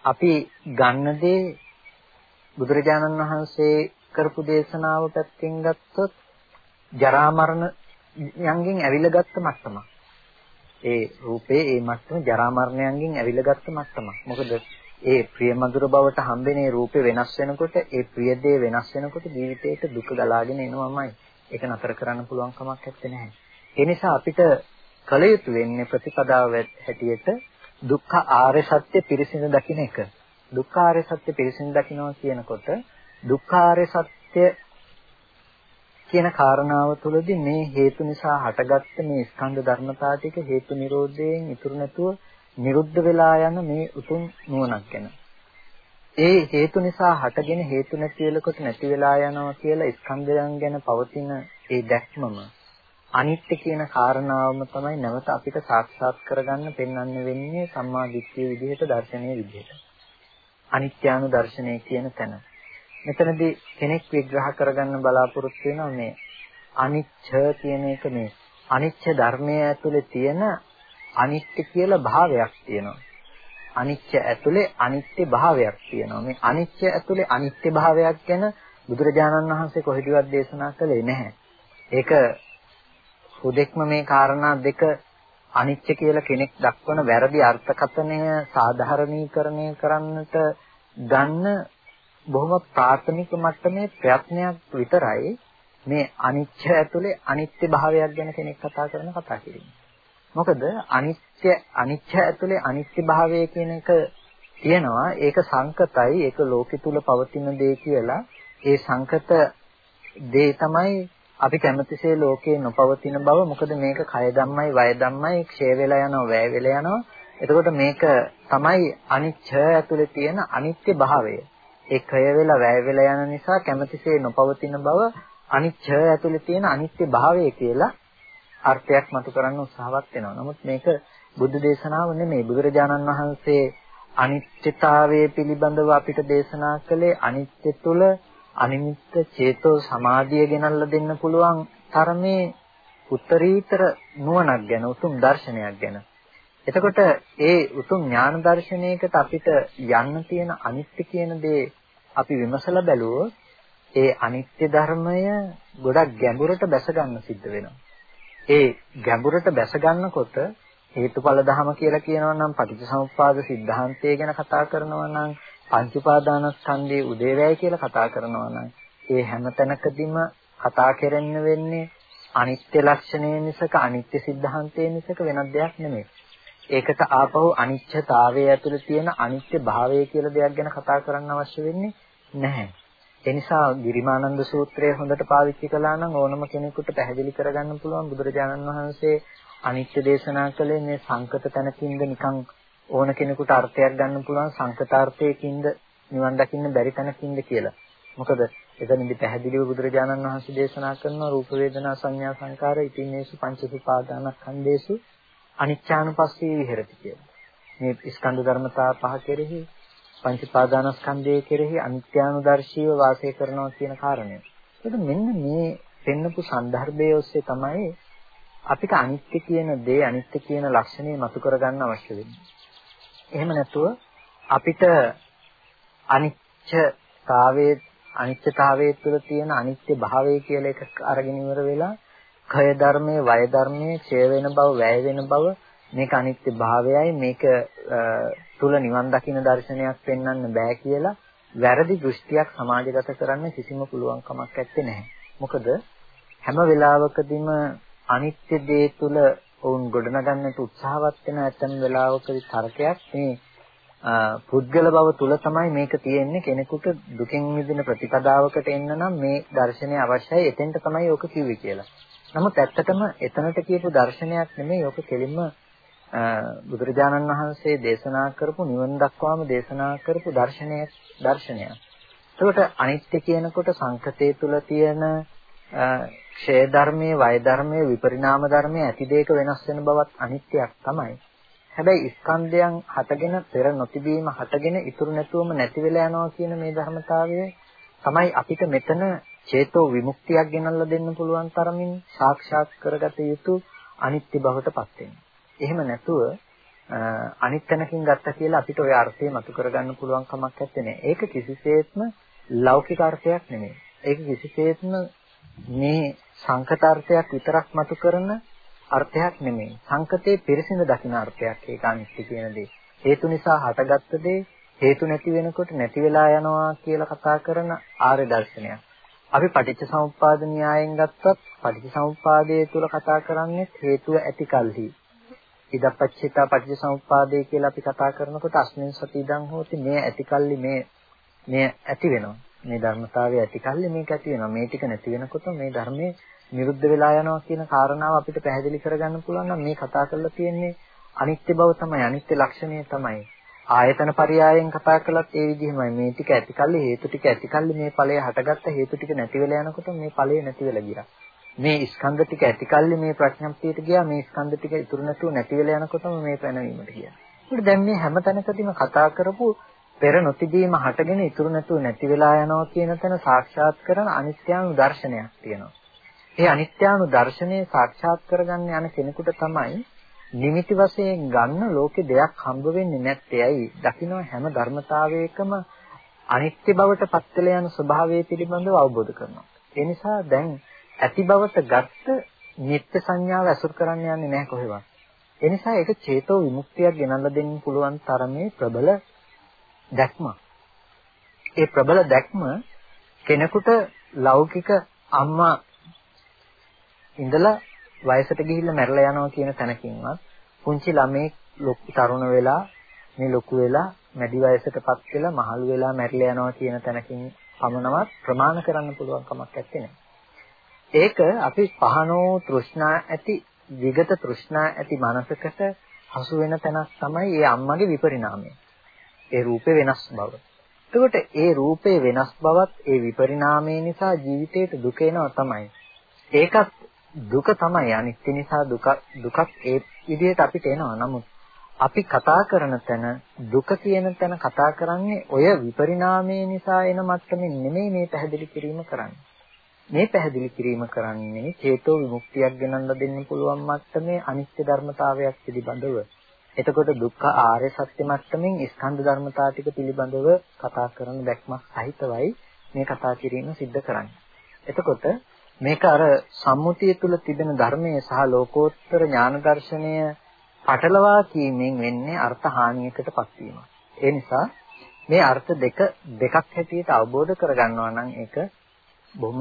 [SPEAKER 1] අපි ගන්න දේ බුදුරජාණන් වහන්සේ කරපු දේශනාව පැත්තෙන් ගත්තොත් ජරා මරණ යන්ගෙන් ඇවිල්ලා ගත්ත මට්ටමක්. ඒ රූපේ ඒ මට්ටම ජරා මරණයන්ගෙන් ඇවිල්ලා ගත්ත මට්ටමක්. මොකද ඒ ප්‍රියමధుර බවට හම්බෙන ඒ රූපේ වෙනස් වෙනකොට ඒ ප්‍රිය දේ වෙනස් වෙනකොට ජීවිතේට දුක ගලාගෙන එනවමයි. ඒක නතර කරන්න පුළුවන් කමක් නැත්තේ. ඒ නිසා අපිට කල යුතු වෙන්නේ ප්‍රතිපදාව හැටියට දුක්ඛ ආර්ය සත්‍ය පිරිසිදු දකින්න එක. දුක්ඛ ආර්ය සත්‍ය පිරිසිදු දකින්නවා කියනකොට දුක්ඛ ආර්ය සත්‍ය කියන කාරණාව තුළදී මේ හේතු නිසා හටගත්ත මේ ස්කන්ධ ධර්මතා ටික හේතු නිරෝධයෙන් ඉතුරු නැතුව නිරුද්ධ වෙලා යන මේ උතුම් නුවණක් ගැන. ඒ හේතු නිසා හටගෙන හේතු නැති වෙලකොට නැති වෙලා යනවා කියලා ස්කන්ධයන් ගැන පවතින ඒ දැක්මම අනිත්‍ය කියන කාරණාවම තමයි නැවත අපිට සාක්ෂාත් කරගන්න පෙන්වන්න වෙන්නේ සම්මා දිට්ඨිය විදිහට දර්ශනීය විදිහට. අනිත්‍යානු දර්ශනය කියන තැන. මෙතනදී කෙනෙක් විග්‍රහ කරගන්න බලාපොරොත්තු වෙනවා මේ අනිච්ච කියන එක මේ අනිච්ච ධර්මයේ ඇතුලේ තියෙන අනිත්‍ය කියලා භාවයක් තියෙනවා. අනිච්ච ඇතුලේ අනිත්‍ය භාවයක් තියෙනවා. මේ අනිච්ච ඇතුලේ අනිත්‍ය භාවයක් ගැන බුදුරජාණන් වහන්සේ කොහෙදවත් දේශනා කළේ නැහැ. ඒක හුදෙක්ම මේ කාරණා දෙක අනිච්ච කියලා කෙනෙක් දක්වන වැරදි අර්ථකථනය සාධාරණීකරණය කරන්නට ගන්න බොහොම ප්‍රාථමික මට්ටමේ ප්‍රයත්නයක් විතරයි මේ අනිත්‍ය ඇතුලේ අනිත්‍ය භාවයක් ගැන කෙනෙක් කතා කරන කතා කිරීම. මොකද අනිත්‍ය අනිත්‍ය ඇතුලේ අනිත්‍ය භාවය කියන එක තියෙනවා ඒක සංකතයි. ඒක ලෝකෙ තුල පවතින දේ කියලා. ඒ සංකත දේ තමයි අපි කැමතිසේ ලෝකේ නොපවතින බව මොකද මේක කය ධම්මයි වය ධම්මයි ක්ෂය වෙලා යනවා වැය වෙලා යනවා එතකොට මේක තමයි අනිච්ච ඇතුලේ තියෙන අනිත්‍ය භාවය ඒ කය වෙලා වැය වෙලා යන නිසා කැමැතිසේ නොපවතින බව අනිච්චය ඇතුලේ තියෙන අනිත්‍ය භාවය කියලා අර්ථයක් මතු කරන්න උත්සාහවත් වෙනවා. නමුත් මේක බුද්ධ දේශනාව නෙමෙයි. බුදුරජාණන් වහන්සේ අනිත්‍යතාවය පිළිබඳව අපිට දේශනා කළේ අනිත්‍ය තුල අනිමිත්ත චේතෝ සමාධිය ගෙනල්ලා දෙන්න පුළුවන් තරමේ උත්තරීතර නුවණක් ගැන උතුම් දර්ශනයක් ගැන. එතකොට ඒ උතුම් ඥාන දර්ශනයකට අපිට යන්න තියෙන අනිත්‍ය කියන දේ අපි විමසලා බැලුවොත් ඒ අනිත්‍ය ධර්මය ගොඩක් ගැඹුරට බැස ගන්න සිද්ධ වෙනවා. ඒ ගැඹුරට බැස ගන්නකොට හේතුඵල ධම කියලා කියනවා නම් පටිච්චසමුප්පාද සිද්ධාන්තය ගැන කතා කරනවා නම් පංච උපාදානස්කන්ධයේ උදේවැය කියලා කතා කරනවා නම් ඒ හැම තැනකදීම කතා කරන්න වෙන්නේ අනිත්‍ය ලක්ෂණය මිසක අනිත්‍ය સિદ્ધාන්තය මිසක වෙනත් දෙයක් නෙමෙයි. ඒකට ආපහු අනිත්‍යතාවය ඇතුළේ තියෙන අනිත්‍ය භාවය කියලා දෙයක් ගැන කතා කරන්න අවශ්‍ය වෙන්නේ නැහැ. එනිසා ගිරිමානන්ද සූත්‍රය හොඳට පාවිච්චි කළා නම් ඕනම කෙනෙකුට පැහැදිලි කරගන්න පුළුවන් බුදුරජාණන් වහන්සේ අනිත්‍ය දේශනා කළේ මේ සංකත තැනකින්ද නිකන් ඕන කෙනෙකුට අර්ථයක් ගන්න පුළුවන් සංකතාර්ථයකින්ද නිවන් දකින්න බැරි තැනකින්ද කියලා. මොකද එතනදී පැහැදිලිව බුදුරජාණන් වහන්සේ දේශනා කරන රූප වේදනා සංඥා සංකාර ඉතින්නේසු පංචසුපාදානස්කන්ධේසු අනිච්ඡානුපස්සී විහෙරති කියලා. මේ ස්කන්ධ ධර්මතා පහ කෙරෙහි පංචපාදානස්කන්ධය කෙරෙහි අනිත්‍යානුදර්ශීව වාසය කරනවා කියන කාරණය. ඒක මෙන්න මේ පෙන්නපු સંદર્ભය ඔස්සේ තමයි අපිට අනිත්‍ය කියන දේ අනිත්‍ය කියන ලක්ෂණය මතු කරගන්න අවශ්‍ය වෙන්නේ. එහෙම නැතුව අපිට අනිත්‍යතාවයේ අනිත්‍යතාවයේ තුළ තියෙන අනිත්‍ය භාවය කියලා එකක් අරගෙන ඉවර වෙලා කය ධර්මයේ වය ධර්මයේ ක්ෂය වෙන බව වැය වෙන බව මේක අනිත්‍ය භාවයයි මේක තුල නිවන් දකින්න දර්ශනයක් පෙන්වන්න බෑ කියලා වැරදි දෘෂ්ටියක් සමාජගත කරන්න කිසිම පුළුවන් කමක් නැත්තේ නැහැ. මොකද හැම වෙලාවකදීම අනිත්‍ය දේ තුල වුන් ගොඩනගන්නට උත්සාහවත් වෙන ඇතම් වෙලාවකදී තරකයක් මේ පුද්ගල බව තුල තමයි මේක තියෙන්නේ කෙනෙකුට දුකින් මිදෙන ප්‍රතිපදාවකට එන්න නම් මේ දර්ශනය අවශ්‍යයි එතෙන්ට තමයි ඕක කිව්වේ කියලා. නමුත් ඇත්තටම එතනට කියපු දර්ශනයක් නෙමෙයි ඕක කෙලින්ම බුදුරජාණන් වහන්සේ දේශනා කරපු නිවන දක්වාම දේශනා කරපු දර්ශනයක් දර්ශනයක්. එතකොට අනිත්‍ය කියනකොට සංකතේ තුල තියෙන ක්ෂය ධර්මයේ වය ධර්මයේ විපරිණාම ධර්මයේ ඇති දෙයක වෙනස් වෙන බවත් අනිත්‍යයක් තමයි. හැබැයි ස්කන්ධයන් හටගෙන පෙර නොතිබීම හටගෙන ඉතුරු නැතුවම නැති වෙලා යනවා කියන මේ ධර්මතාවය තමයි අපිට මෙතන චේතෝ විමුක්තියක් ගෙනල්ලා දෙන්න පුළුවන් තරමින් සාක්ෂාත් කරගත යුතු අනිත්‍ය බවට පත් එහෙම නැතුව අනිත් තැනකින් ගත්තා කියලා අපිට ওই අර්ථය මතු කරගන්න පුළුවන් කමක් නැත්තේ. ඒක කිසිසේත්ම ලෞකික අර්ථයක් නෙමෙයි. ඒක කිසිසේත්ම මේ සංකතාර්ථයක් විතරක් මතු කරන අර්ථයක් නෙමෙයි. සංකතේ පිරිසිඳ දකින අර්ථයක් ඒක අනිත්‍ය කියන දේ. හේතු නිසා හටගත්ත දේ හේතු නැති වෙනකොට නැති වෙලා යනවා කියලා කතා කරන ආර්ය දර්ශනයක්. අපි පටිච්චසමුප්පාද න්‍යායෙන් ගත්තත් පටිච්චසමුප්පාදයේ තුල කතා කරන්නේ හේතුව ඇති කල්හි. ඉදපච්චිතා පටිච්චසමුප්පාදේ කියලා අපි කතා කරනකොට අස්මින් සති ඉදන් හෝති මේ ඇති කල්ලි මේ මේ ඇති වෙනවා. මේ ධර්මතාවය ඇති කල්ලි මේක ඇති වෙනවා. මේ ටික නැති වෙනකොට මේ ධර්මයේ නිරුද්ධ වෙලා යනවා කියන කාරණාව අපිට පැහැදිලි කරගන්න පුළුවන් නම් මේ කතා කරලා තියෙන්නේ අනිත්‍ය බව තමයි අනිත්‍ය ලක්ෂණය තමයි. ආයතන පරයයන් කතා කළත් ඒ විදිහමයි. මේ ටික ඇතිකල්ලි හේතු ටික ඇතිකල්ලි මේ ඵලය හටගත්ත හේතු ටික නැති වෙලා යනකොට මේ ඵලය නැති වෙලා ගියා. මේ ස්කන්ධ ටික ඇතිකල්ලි මේ ප්‍රඥප්තියට ගියා. මේ ස්කන්ධ ටික ඉතුරු නැතුව නැති වෙලා යනකොටම මේ පැනවීමට ගියා. ඒකට දැන් මේ හැම තැනකදීම කතා කරපු පෙර නොතිබීම හටගෙන ඉතුරු නැතුව නැති වෙලා යනවා කියන තැන සාක්ෂාත් කරන අනිත්‍යානු දර්ශනයක් තියෙනවා ඒ අනිත්‍යානු දර්ශනය සාක්ෂාත් කරගන්න යන කෙනෙකුට තමයි නිමිති වශයෙන් ගන්න ලෝකේ දෙයක් හම්බ වෙන්නේ නැත්තේ. ඇයි? දකින්න හැම ධර්මතාවයකම අනිත්‍ය බවට පත් වෙලා යන ස්වභාවය පිළිබඳව අවබෝධ කරනවා. ඒ නිසා දැන් ඇති බවට ගත්ත නිත්‍ය සංඥාව ඇසුරු කරන්න යන්නේ නැහැ කොහෙවත්. ඒ නිසා ඒක චේතෝ විමුක්තියක් ගෙනල්ලා දෙන්න පුළුවන් තරමේ ප්‍රබල දැක්මක්. ඒ ප්‍රබල දැක්ම කෙනෙකුට ලෞකික අම්මා ඉඳලා වයසට ගිහිල්ලා මැරලා යනවා කියන තැනකින්වත් පුංචි ළමේ ලොකු තරුණ වෙලා මේ ලොකු වෙලා මැදි වයසටපත් වෙලා මහලු වෙලා මැරිලා යනවා කියන තැනකින් පමණවත් ප්‍රමාණ කරන්න පුළුවන් කමක් නැත්තේ. ඒක අපි පහනෝ තෘෂ්ණා ඇති විගත තෘෂ්ණා ඇති මනසකට හසු වෙන තැනක් තමයි ඒ අම්මගේ විපරිණාමය. ඒ රූපේ වෙනස් බව. එතකොට ඒ රූපේ වෙනස් බවත් ඒ විපරිණාමය නිසා ජීවිතේට දුක එනවා තමයි. ඒකත් දුක තමයි අනිත්‍ය නිසා දුක දුකක් ඒ විදිහට අපිට එනවා. නමුත් අපි කතා කරන තැන දුක කියන තැන කතා කරන්නේ ඔය විපරිණාමය නිසා එන මට්ටමින් නෙමෙයි මේ පැහැදිලි කිරීම කරන්නේ. මේ පැහැදිලි කිරීම කරන්නේ චේතෝ විමුක්තියක් ගෙනල්ලා දෙන්න පුළුවන් මට්ටමේ අනිත්‍ය ධර්මතාවයක් පිළිබඳව. එතකොට දුක්ඛ ආර්ය සත්‍ය මට්ටමින් ස්කන්ධ ධර්මතා ටික පිළිබඳව කතා කරන දැක්මක් සහිතවයි මේ කතා කිරීම සිද්ධ කරන්නේ. එතකොට මේක අර සම්මුතිය තුළ තිබෙන ධර්මයේ සහ ලෝකෝත්තර ඥාන දර්ශනය පටලවා කීමෙන් වෙන්නේ අර්ථ හානියකටපත් වීම. ඒ නිසා මේ අර්ථ දෙක දෙකක් හැටියට අවබෝධ කරගන්නවා නම් ඒක බොහොම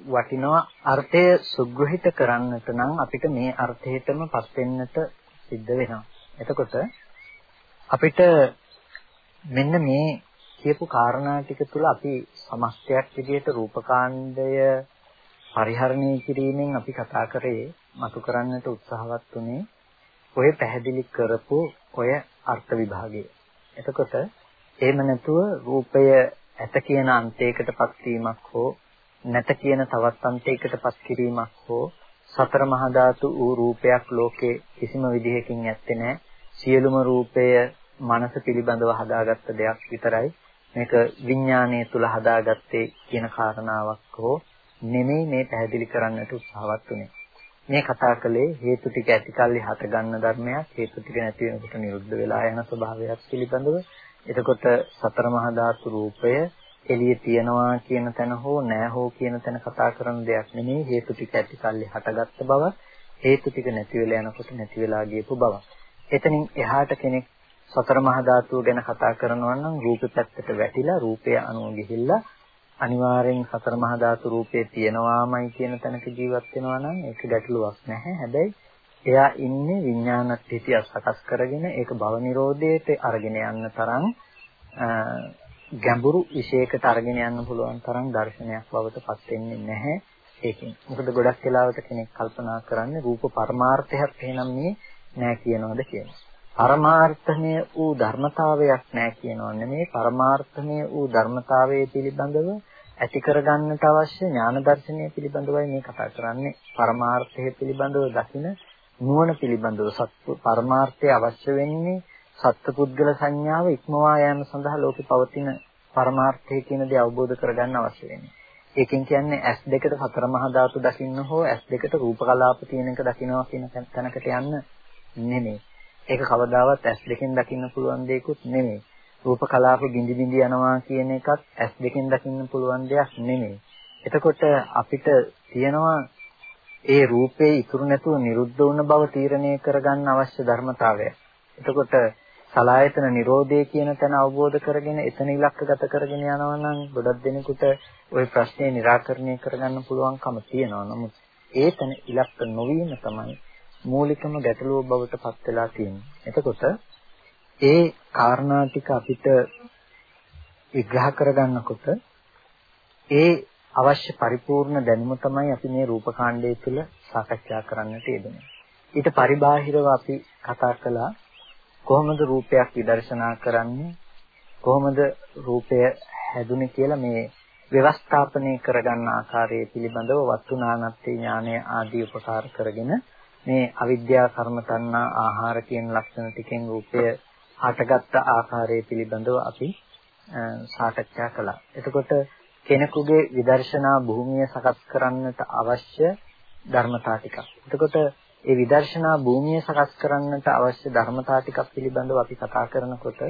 [SPEAKER 1] වටිනවා අර්ථය සුග්‍රහිත කරන්නට නම් අපිට මේ අර්ථයටම පස් වෙන්නට සිද්ධ වෙනවා. එතකොට අපිට මෙන්න මේ කියපු කාරණා ටික තුල අපි සමස්තයක් විදිහට රූපකාණ්ඩය පරිහරණය කිරීමෙන් අපි කතා කරේ මතු කරන්නට උත්සාහවත් උනේ ඔය පැහැදිලි කරපු ඔය අර්ථ විභාගය. එතකොට එහෙම නැතුව රූපය ඇත කියන අන්තයකටපත් වීමක් හෝ නැත කියන තවත් අන්තයකටපත් කිරීමක් හෝ සතර මහා ධාතු වූ රූපයක් ලෝකේ කිසිම විදිහකින් ඇත්තේ නැහැ. සියලුම රූපය මනස පිළිබඳව හදාගත්ත දෙයක් විතරයි මේක විඥානයේ තුල හදාගත්තේ කියන කාරණාවක් හෝ නෙමෙයි මේ පැහැදිලි කරන්නට උත්සාහවත් උනේ. මේ කතා කළේ හේතු ටික ඇතිකල්ලි හට ගන්න ධර්මයක් හේතු ටික නැති වෙනකොට නිරුද්ධ වෙලා යන ස්වභාවයක් පිළිබඳව. එතකොට සතර මහා ධාතු රූපය එළියේ තියනවා කියන තැන හෝ නෑ හෝ කියන තැන කතා කරන දෙයක් නෙමෙයි හේතු ටික ඇතිකල්ලි හටගත්ත බව හේතු ටික නැති වෙලා යනකොට නැති වෙලා ගියපු බව. එතනින් එහාට කෙනෙක් සතර මහා ධාතුව ගැන කතා කරනවා නම් රූප පැත්තට වැටිලා රූපය අනුව ගිහිල්ලා අනිවාර්යෙන් සතර මහා ධාතු රූපේ තියෙනවාමයි කියන තැනක ජීවත් වෙනවා නම් ඒක ගැටලුවක් නැහැ. හැබැයි එයා ඉන්නේ විඥානත් හිතිය සකස් කරගෙන ඒක භව නිරෝධයට අරගෙන යන්න තරම් ගැඹුරු විශේෂයකට අරගෙන යන්න පුළුවන් තරම් දර්ශනයක් බවට පත් වෙන්නේ නැහැ. ඒකෙන්. මොකද ගොඩක් වෙලාවට කෙනෙක් කල්පනා කරන්නේ රූප පරමාර්ථයක් එහෙනම් මේ නෑ කියනවද කියලා. පරමාර්ථමය වූ ධර්මතාවයක් නෑ කියනව නෙමෙයි පරමාර්ථමය වූ ධර්මතාවයේ පිළිබඳව ඇති කරගන්නට අවශ්‍ය ඥාන දර්ශනය පිළිබඳවයි මේ කතා කරන්නේ පරමාර්ථය පිළිබඳව දකින නුවණ පිළිබඳව සත්‍ය පරමාර්ථය අවශ්‍ය වෙන්නේ සත්පුද්ගල සංඥාව ඉක්මවා යාම සඳහා ලෝකේ පවතින පරමාර්ථය කියන දේ අවබෝධ කරගන්න අවශ්‍ය වෙන්නේ. ඒකෙන් කියන්නේ S දෙකට සතර මහා ධාතු දකින්න හෝ S දෙකට රූප කලාප තියෙන එක දකින්නවා කියන තැනකට යන්න නෙමෙයි. ඒක කවදාවත් ඇස් දෙකෙන් දකින්න පුළුවන් දෙයක්ුත් නෙමෙයි. රූප කලාප බිඳි බිඳි යනවා කියන එකත් ඇස් දෙකෙන් දකින්න පුළුවන් දෙයක් නෙමෙයි. එතකොට අපිට තියෙනවා ඒ රූපේ ඉතුරු නැතුව නිරුද්ධ වුණ බව තීරණය කරගන්න අවශ්‍ය ධර්මතාවය. එතකොට සලායතන නිරෝධය කියන තැන අවබෝධ කරගෙන එතන ඉලක්කගත කරගෙන යනවා නම් ගොඩක් දෙනෙකුට ওই ප්‍රශ්නේ निराකරණය කරගන්න පුළුවන්කම තියෙනවා. නමුත් ඒ තැන ඉලක්ක නොවීම තමයි මූලිකම ගැටලුව බවට පත් වෙලා තියෙනවා. එතකොට ඒ කාරණා ටික අපිට විග්‍රහ කරගන්නකොට ඒ අවශ්‍ය පරිපූර්ණ දැනුම තමයි අපි මේ රූපකාණ්ඩය තුළ සාකච්ඡා කරන්නට යෙදුනේ. ඊට පරිබාහිරව අපි කතා කළා කොහොමද රූපයක් විදර්ශනා කරන්නේ කොහොමද රූපය හැදුනේ කියලා මේ ව්‍යවස්ථාපනය කරගන්න ආකාරය පිළිබඳව වස්තුනානත්ත්‍ය ඥානය ආදී උපකාර කරගෙන මේ අවිද්‍යා කර්ම තණ්හා ආහාර කියන ලක්ෂණ ටිකෙන් රූපය හටගත්ත ආකාරය පිළිබඳව අපි සාකච්ඡා කළා. එතකොට කෙනෙකුගේ විදර්ශනා භූමිය සකස් කරන්නට අවශ්‍ය ධර්මතා ටිකක්. එතකොට ඒ විදර්ශනා භූමිය සකස් කරන්නට අවශ්‍ය ධර්මතා ටිකක් පිළිබඳව අපි කතා කරනකොට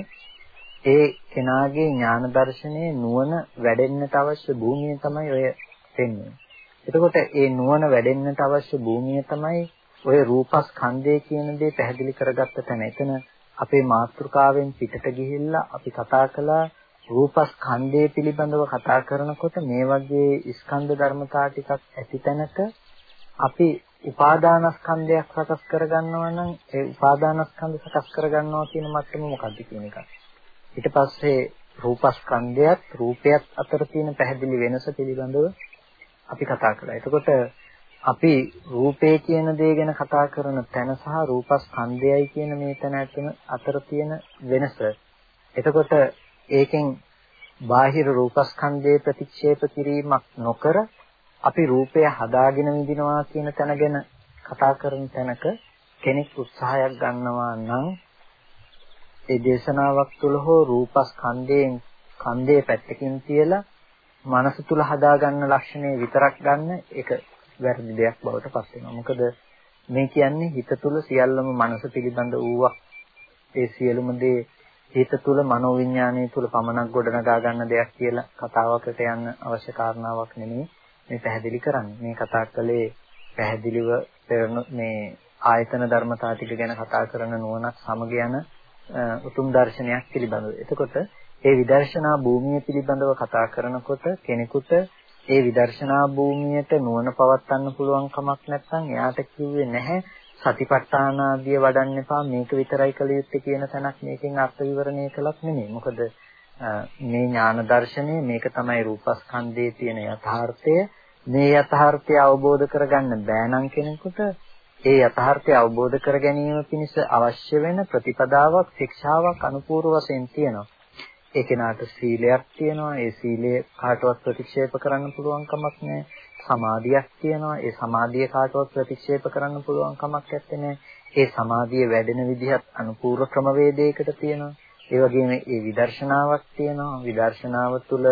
[SPEAKER 1] ඒ කෙනාගේ ඥාන දර්ශනයේ නුවණ වැඩෙන්නට අවශ්‍ය භූමිය තමයි ඔය දෙන්නේ. එතකොට ඒ නුවණ වැඩෙන්නට අවශ්‍ය භූමිය තමයි ඔය රූපස්කන්ධය කියන දේ පැහැදිලි කරගත්ත තැන එතන අපේ මාතෘකාවෙන් පිටට ගිහිල්ලා අපි කතා කළා රූපස්කන්ධය පිළිබඳව කතා කරනකොට මේ වගේ ස්කන්ධ ධර්මතා ටිකක් ඇති තැනක අපි උපාදානස්කන්ධයක් සකස් කරගන්නවා නම් ඒ උපාදානස්කන්ධ සකස් කරගන්නවා කියන මට්ටම මොකක්ද කියන එක. ඊට පස්සේ රූපස්කන්ධයත් රූපයත් අතර තියෙන පැහැදිලි වෙනස පිළිබඳව අපි කතා කළා. එතකොට අපි රූපේ කියන දේ ගැන කතා කරන තැන සහ රූපස්කන්ධයයි කියන මේ තැන අතර තියෙන වෙනස. එතකොට ඒකෙන් බාහිර රූපස්කන්ධයේ ප්‍රතික්ෂේප කිරීමක් නොකර අපි රූපය හදාගෙන විඳිනවා කියන තැන ගැන කතා කරන තැනක කෙනෙක් උත්සාහයක් ගන්නවා නම් ඒ දේශනාවක් තුළ හෝ රූපස්කන්ධයෙන් කන්දේ පැත්තකින් තියලා මනස තුල හදාගන්න ලක්ෂණය විතරක් ගන්න ඒක වැරදි දෙයක් බවට පත් වෙනවා. මොකද මේ කියන්නේ හිත තුල සියල්ලම මනස පිළිබඳ වූවක්. ඒ සියලුම දේ හිත තුල මනෝවිඤ්ඤාණය තුල පමණක් ගොඩනගා ගන්න දෙයක් කියලා කතාවකට යන්න අවශ්‍ය කාරණාවක් නෙමෙයි මේ පැහැදිලි කරන්නේ. මේ කතා කළේ පැහැදිලිව මේ ආයතන ධර්මතා ටික ගැන කතා කරන නුවණක් සමග යන උතුම් දර්ශනයක් පිළිබඳව. එතකොට ඒ විදර්ශනා භූමිය පිළිබඳව කතා කරනකොට කෙනෙකුට ඒ විදර්ශනා භූමියට නුවණ පවත්වන්න පුළුවන් කමක් නැත්නම් එයාට කිව්වේ නැහැ සතිපට්ඨාන ආදිය වඩන්න එපා මේක විතරයි කළ යුත්තේ කියන තැනක් මේකෙන් අර්ථ විවරණය කළක් නෙමෙයි. මොකද මේ ඥාන දර්ශනය මේක තමයි රූපස්කන්ධයේ තියෙන යථාර්ථය. මේ යථාර්ථය අවබෝධ කරගන්න බෑනම් කෙනෙකුට ඒ යථාර්ථය අවබෝධ කර ගැනීම පිණිස අවශ්‍ය වෙන ප්‍රතිපදාවක් ශික්ෂාවක් අනුපූර්ව වශයෙන් තියෙනවා. ඒ කෙනාට සීලයක් තියෙනවා. ඒ සීලය කාටවත් ප්‍රතික්ෂේප කරන්න පුළුවන් කමක් නැහැ. සමාධියක් තියෙනවා. ඒ සමාධිය කාටවත් ප්‍රතික්ෂේප කරන්න පුළුවන් කමක් නැත්තේ. ඒ සමාධිය වැඩෙන විදිහත් අනුපූර්ව ක්‍රමවේදයකට තියෙනවා. ඒ වගේම ඒ විදර්ශනාවක් තියෙනවා. විදර්ශනාව තුළ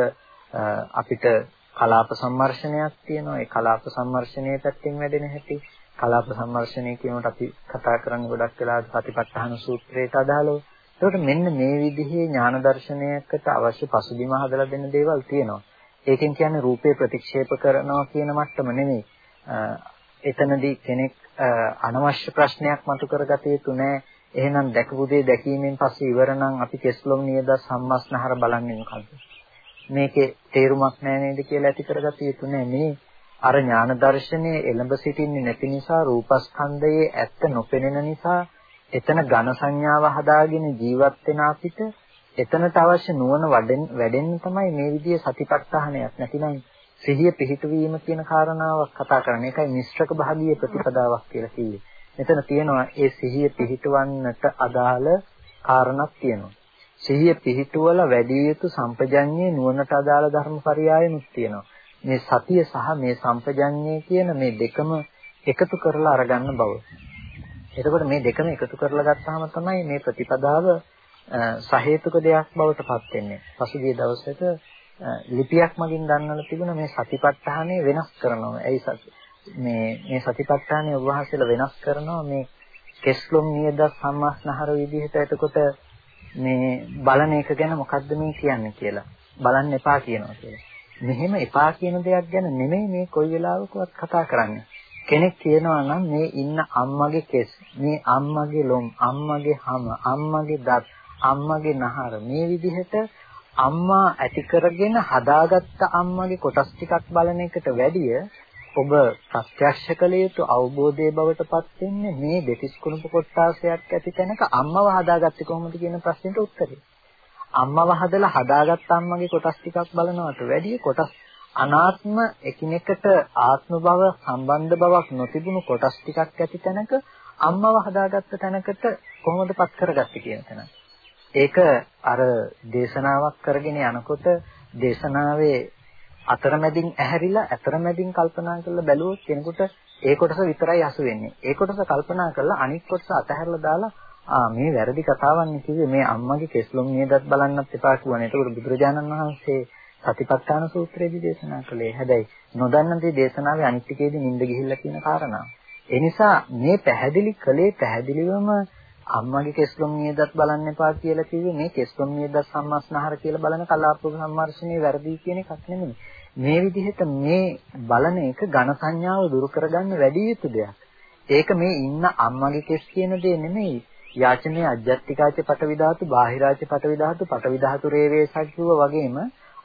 [SPEAKER 1] අපිට කලාප සම්මර්ෂණයක් තියෙනවා. ඒ කලාප සම්මර්ෂණයේ පැත්තෙන් වැඩෙන හැටි කලාප සම්මර්ෂණය කියනකොට අපි කතා කරන්නේ ගොඩක් වෙලාවට සතිපට්ඨාන සූත්‍රයට අදාළව. ඒකට මෙන්න මේ විදිහේ ඥාන දර්ශනයකට අවශ්‍ය පසුබිම හදලා දෙන්න දේවල් තියෙනවා. ඒකෙන් කියන්නේ රූපේ ප්‍රතික්ෂේප කරනවා කියන මට්ටම නෙමෙයි. එතනදී කෙනෙක් අනවශ්‍ය ප්‍රශ්නයක් මතු කරගත යුතු නෑ. එහෙනම් දැකපු දේ දැකීමෙන් පස්සේ ඉවරනම් අපි කෙස්ලොම් නියද සම්මස්නහර බලන්නේ මොකද්ද? මේකේ තේරුමක් නෑ නේද කියලා ඇති කරගත යුතු නෑ. මේ අර ඥාන දර්ශනයේ එළඹ සිටින්නේ නැති නිසා රූපස්කන්ධයේ ඇත්ත නොපෙනෙන නිසා එතන ඝන සංඥාව හදාගෙන ජීවත් වෙන අපිට එතනට අවශ්‍ය නුවණ වැඩෙන්න තමයි මේ විදිහේ සතිපට්ඨානයක් නැතිනම් සිහිය පිහිටවීම කියන කාරණාවක් කතා කරන්නේ. ඒකයි මිශ්‍රක භාගීය ප්‍රතිපදාවක් කියලා කිව්වේ. මෙතන තියෙනවා ඒ සිහිය පිහිටවන්නට අදාළ කාරණක් තියෙනවා. සිහිය පිහිටුවල වැඩි යුතු සම්පජඤ්ඤේ නුවණට අදාළ ධර්මපරියායනුත් තියෙනවා. මේ සතිය සහ මේ සම්පජඤ්ඤේ කියන මේ දෙකම එකතු කරලා අරගන්න බව. එතකොට මේ දෙකම එකතු කරලා ගත්තාම තමයි මේ ප්‍රතිපදාව සහේතුක දෙයක් බවට පත් වෙන්නේ. පසුගිය දවසක ලිපියක් මගින් ගන්නලා තිබුණ මේ සතිපට්ඨානය වෙනස් කරනවා. ඇයි මේ මේ සතිපට්ඨානය උවහසල වෙනස් කරනවා මේ කෙස්ලොම් නියද සම්මාස්නහර විදිහට එතකොට මේ බලන එක ගැන මොකද්ද මේ කියන්නේ කියලා. බලන්න එපා කියනවා කියලා. මෙහෙම එපා කියන දෙයක් ගැන නෙමෙයි මේ කොයි වෙලාවකවත් කතා කරන්නේ. කෙනෙක් කියනවා නම් මේ ඉන්න අම්මගේ කෙස් මේ අම්මගේ ලොම් අම්මගේ හම අම්මගේ දත් අම්මගේ නහර මේ විදිහට අම්මා ඇති කරගෙන හදාගත්ත අම්මගේ කොටස් ටිකක් බලන එකට වැඩිය ඔබ ප්‍රත්‍යක්ෂ කළ යුතු අවබෝධයේ බවට පත් වෙන්නේ මේ දෙතිස් කුණප කොටාසයක් ඇති තැනක අම්මව හදාගත්තේ කොහොමද කියන ප්‍රශ්නෙට උත්තරේ. අම්මව හදලා හදාගත්ත අම්මගේ කොටස් ටිකක් බලනවට වැඩිය කොටස් අනාත්ම එකිනෙකට ආත්ම බව සම්බන්ධ බවක් නොතිබුණු කොටස් ටිකක් ඇති තැනක අම්මව හදාගත්ත තැනකට කොහොමද පත් කරගත්තේ කියන තැන. ඒක අර දේශනාවක් කරගෙන යනකොට දේශනාවේ අතරමැදින් ඇහැරිලා අතරමැදින් කල්පනා කරලා බැලුවොත් කෙනෙකුට ඒ කොටස විතරයි අසු වෙන්නේ. ඒ කොටස කල්පනා කරලා අනිත් කොටස අතහැරලා දාලා ආ මේ වැරදි කතාවක් නේ කිව්වේ මේ අම්මගේ කෙස්ලොම් නියදත් බලන්නත් එපා කිව්වනේ. ඒකට බුදුරජාණන් වහන්සේ සතිපට්ඨාන සූත්‍රයේදී දේශනා කළේ. හැබැයි නොදන්න දේ දේශනාවේ අනිත්‍යකේදී නිින්ද ගිහිල්ලා කියන කාරණාව. ඒ නිසා මේ පැහැදිලි කළේ පැහැදිලිවම අම්මගේ කෙස්ලොම් නියදත් බලන්න එපා කියලා කිව්වේ මේ කෙස්ලොම් නියදත් සම්මස්නහර කියලා බලන කලාපක සම්මර්ෂණේ වැරදි කියන එකක් නෙමෙයි. මේ විදිහට මේ බලන එක ඝන සංඥාව දුරු කරගන්න වැඩි යුතු දෙයක්. ඒක මේ ඉන්න අම්මගේ කෙස් කියන දේ නෙමෙයි. යාචනයේ අජ්ජත්තිකාච පටවි ධාතු, බාහිරාච පටවි ධාතු, පටවි ධාතු රේවේසක් කිව්ව වගේම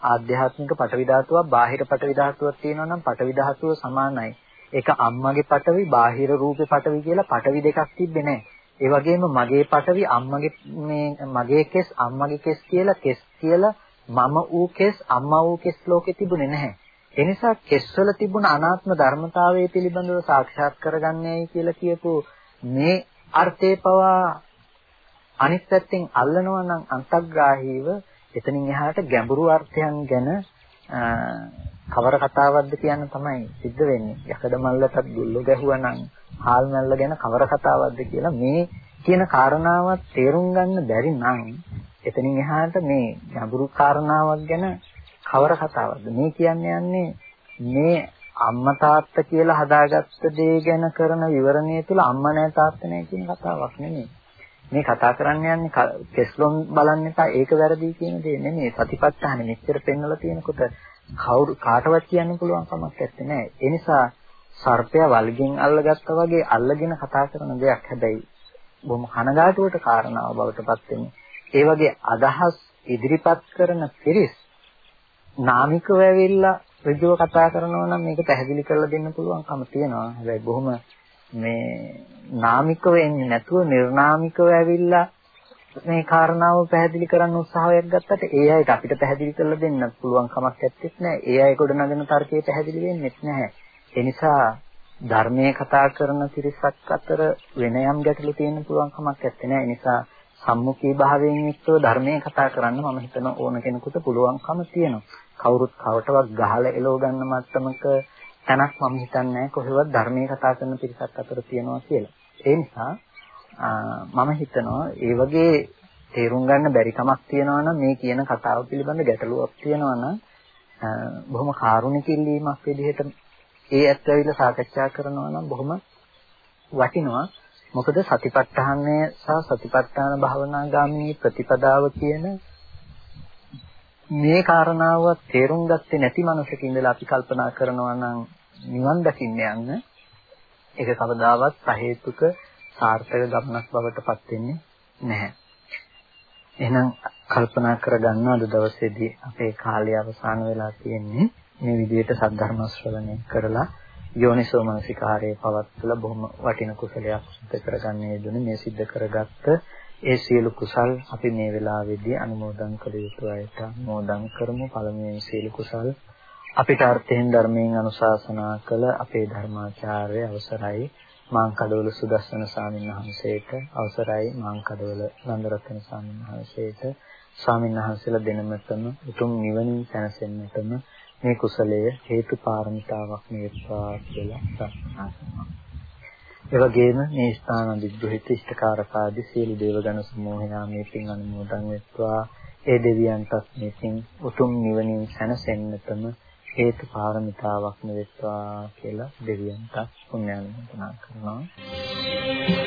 [SPEAKER 1] ආධ්‍යාත්මික පටවි ධාතුවක් බාහිර පටවි ධාතුවක් තියෙනවා නම් පටවි ධාතුව සමානයි. ඒක අම්මගේ පටවි බාහිර රූපේ පටවි කියලා පටවි දෙකක් තිබ්බේ නැහැ. ඒ වගේම මගේ පටවි අම්මගේ මේ මගේ කෙස් අම්මගේ කෙස් කියලා කෙස් කියලා මම ඌ කෙස් අම්මා ඌ කෙස් ලෝකේ තිබුණේ නැහැ. ඒ නිසා කෙස්වල තිබුණ අනාත්ම ධර්මතාවය පිළිබඳව සාක්ෂාත් කරගන්නේයි කියලා කියපු මේ අර්ථේ පවා අනිත් පැත්තෙන් අල්ලනවා නම් අන්තග්‍රාහීව එතනින් එහාට ගැඹුරු අර්ථයන් ගැන කවර කතාවක්ද කියන්න තමයි සිද්ධ වෙන්නේ. යකඩ මල්ලටත් ගුල්ල ගැහුවා නම් හාල් මල්ල ගැන කවර කතාවක්ද කියලා මේ කියන කාරණාවත් තේරුම් ගන්න බැරි නම් එතනින් එහාට මේ ගැඹුරු කාරණාවක් ගැන කවර කතාවක්ද මේ කියන්නේ යන්නේ මේ අම්මා තාත්තා කියලා හදාගත්ත දේ ගැන කරන විවරණය තුළ අම්මා නෑ තාත්තා නෑ කියන කතාවක් නෙමෙයි. මේ කතා කරන්න යන්නේ කෙස්ලොම් බලන්න එපා ඒක වැරදි කියන දේ නෙමෙයි. සතිපට්ඨානෙ මෙච්චර පෙන්වලා තියෙනකොට කවුරු කාටවත් කියන්න පුළුවන් කමක් නැත්තේ ඒ නිසා සර්පයා වල්ගෙන් අල්ලගත්තා වගේ අල්ලගෙන කතා කරන දෙයක්. හැබැයි බොහොම කනගාටුවට කාරණාව බවට පත් වෙන්නේ ඒ වගේ අදහස් ඉදිරිපත් කරන පිරිස් නාමිකව ඇවිල්ලා ඍජුව කතා කරනවා නම් මේක පැහැදිලි කරලා දෙන්න පුළුවන්කම තියෙනවා. හැබැයි බොහොම මේ නාමිකව එන්නේ නැතුව නිර්නාමිකව ඇවිල්ලා මේ කාරණාව පැහැදිලි කරන්න උත්සාහයක් ගත්තට ඒ අයට අපිට පැහැදිලි කරලා දෙන්න පුළුවන් කමක් නැත්තේ නෑ. ඒ අය කොට නගන තර්කයේ පැහැදිලි වෙන්නේ නැහැ. ඒ නිසා ධර්මයේ කතා කරන පිරිසක් අතර වෙන යම් ගැටලු තියෙන පුළුවන් කමක් නැත්තේ නෑ. ඒ නිසා සම්මුඛී භාවයෙන් යුක්තව ධර්මයේ කතා කරන්න මම හිතන ඕන කෙනෙකුට පුළුවන්කම තියෙනවා. කවුරුත් කවටවත් ගහලා එලව ගන්න මට්ටමක තැනක් මම හිතන්නේ කොහෙවත් ධර්මයේ කතා කරන පිරිසක් අතර තියෙනවා කියලා. ඒ නිසා මම හිතනවා ඒ වගේ තේරුම් ගන්න බැරි කමක් තියෙනවා නම් මේ කියන කතාව පිළිබඳ ගැටලුවක් තියෙනවා නම් බොහොම කාරුණික ඉල්ලීමක් විදිහට ඒ ඇත්ත ඇවිල්ලා සාකච්ඡා කරනවා නම් බොහොම වටිනවා. මොකද සතිපට්ඨානය සහ සතිපට්ඨාන භාවනා ගාමිනී ප්‍රතිපදාව කියන මේ කාරණාව තේරුම් ගත්තේ නැති මනසක ඉඳලා අපි කල්පනා කරනවා නම් නිවන් දකින්න යන්න. ඒක කවදාවත් සහේතුක සාර්ථක ගමනක් බවට පත් වෙන්නේ නැහැ. එහෙනම් කල්පනා කරගන්න අද දවසේදී අපේ කාලය අවසන් වෙලා තියෙන්නේ මේ විදිහට සද්ධර්ම ශ්‍රවණය කරලා යෝනිසෝ මනසිකාරයේ පවත්වලා බොහොම වටින කුසලයක් සිද්ධ කරගන්න යෙදුනේ. මේ සිද්ධ කරගත්ත ඒ සියලු කුසල් අපි මේ වෙලාවේදී අනුමෝදන් කළ යුතු අයට අනුමෝදන් කරමු. පළමුවෙන් සියලු කුසල් අපිට අර්ථයෙන් ධර්මයෙන් අනුශාසනා කළ අපේ ධර්මාචාර්ය අවසරයි. මාංකඩවල සුදස්සන ස්වාමීන් වහන්සේට අවසරයි. මාංකඩවල නන්දරත්න ස්වාමීන් වහන්සේට ස්වාමීන් වහන්සේලා දෙනමතම උතුම් නිවනින් සැනසෙන්නටම මේ කුසලය හේතු පාරමිතාවක් වේවා කියලා ප්‍රාර්ථනා කරනවා. ඒ වගේම මේ ස්ථාන අධිග්‍රහිත ඉෂ්ඨකාරකාදී සියලු දේවගණ සමූහයා මේ පින් අනුමෝදන් වෙත්වා. ඒ දෙවියන්ටත් මේ පින් උතුම් නිවනින් සැනසෙන්නටම හේතු පාරමිතාවක් නෙවෙත්වා කියලා දෙවියන්ට පුණ්‍යානුමෝදනා කරනවා.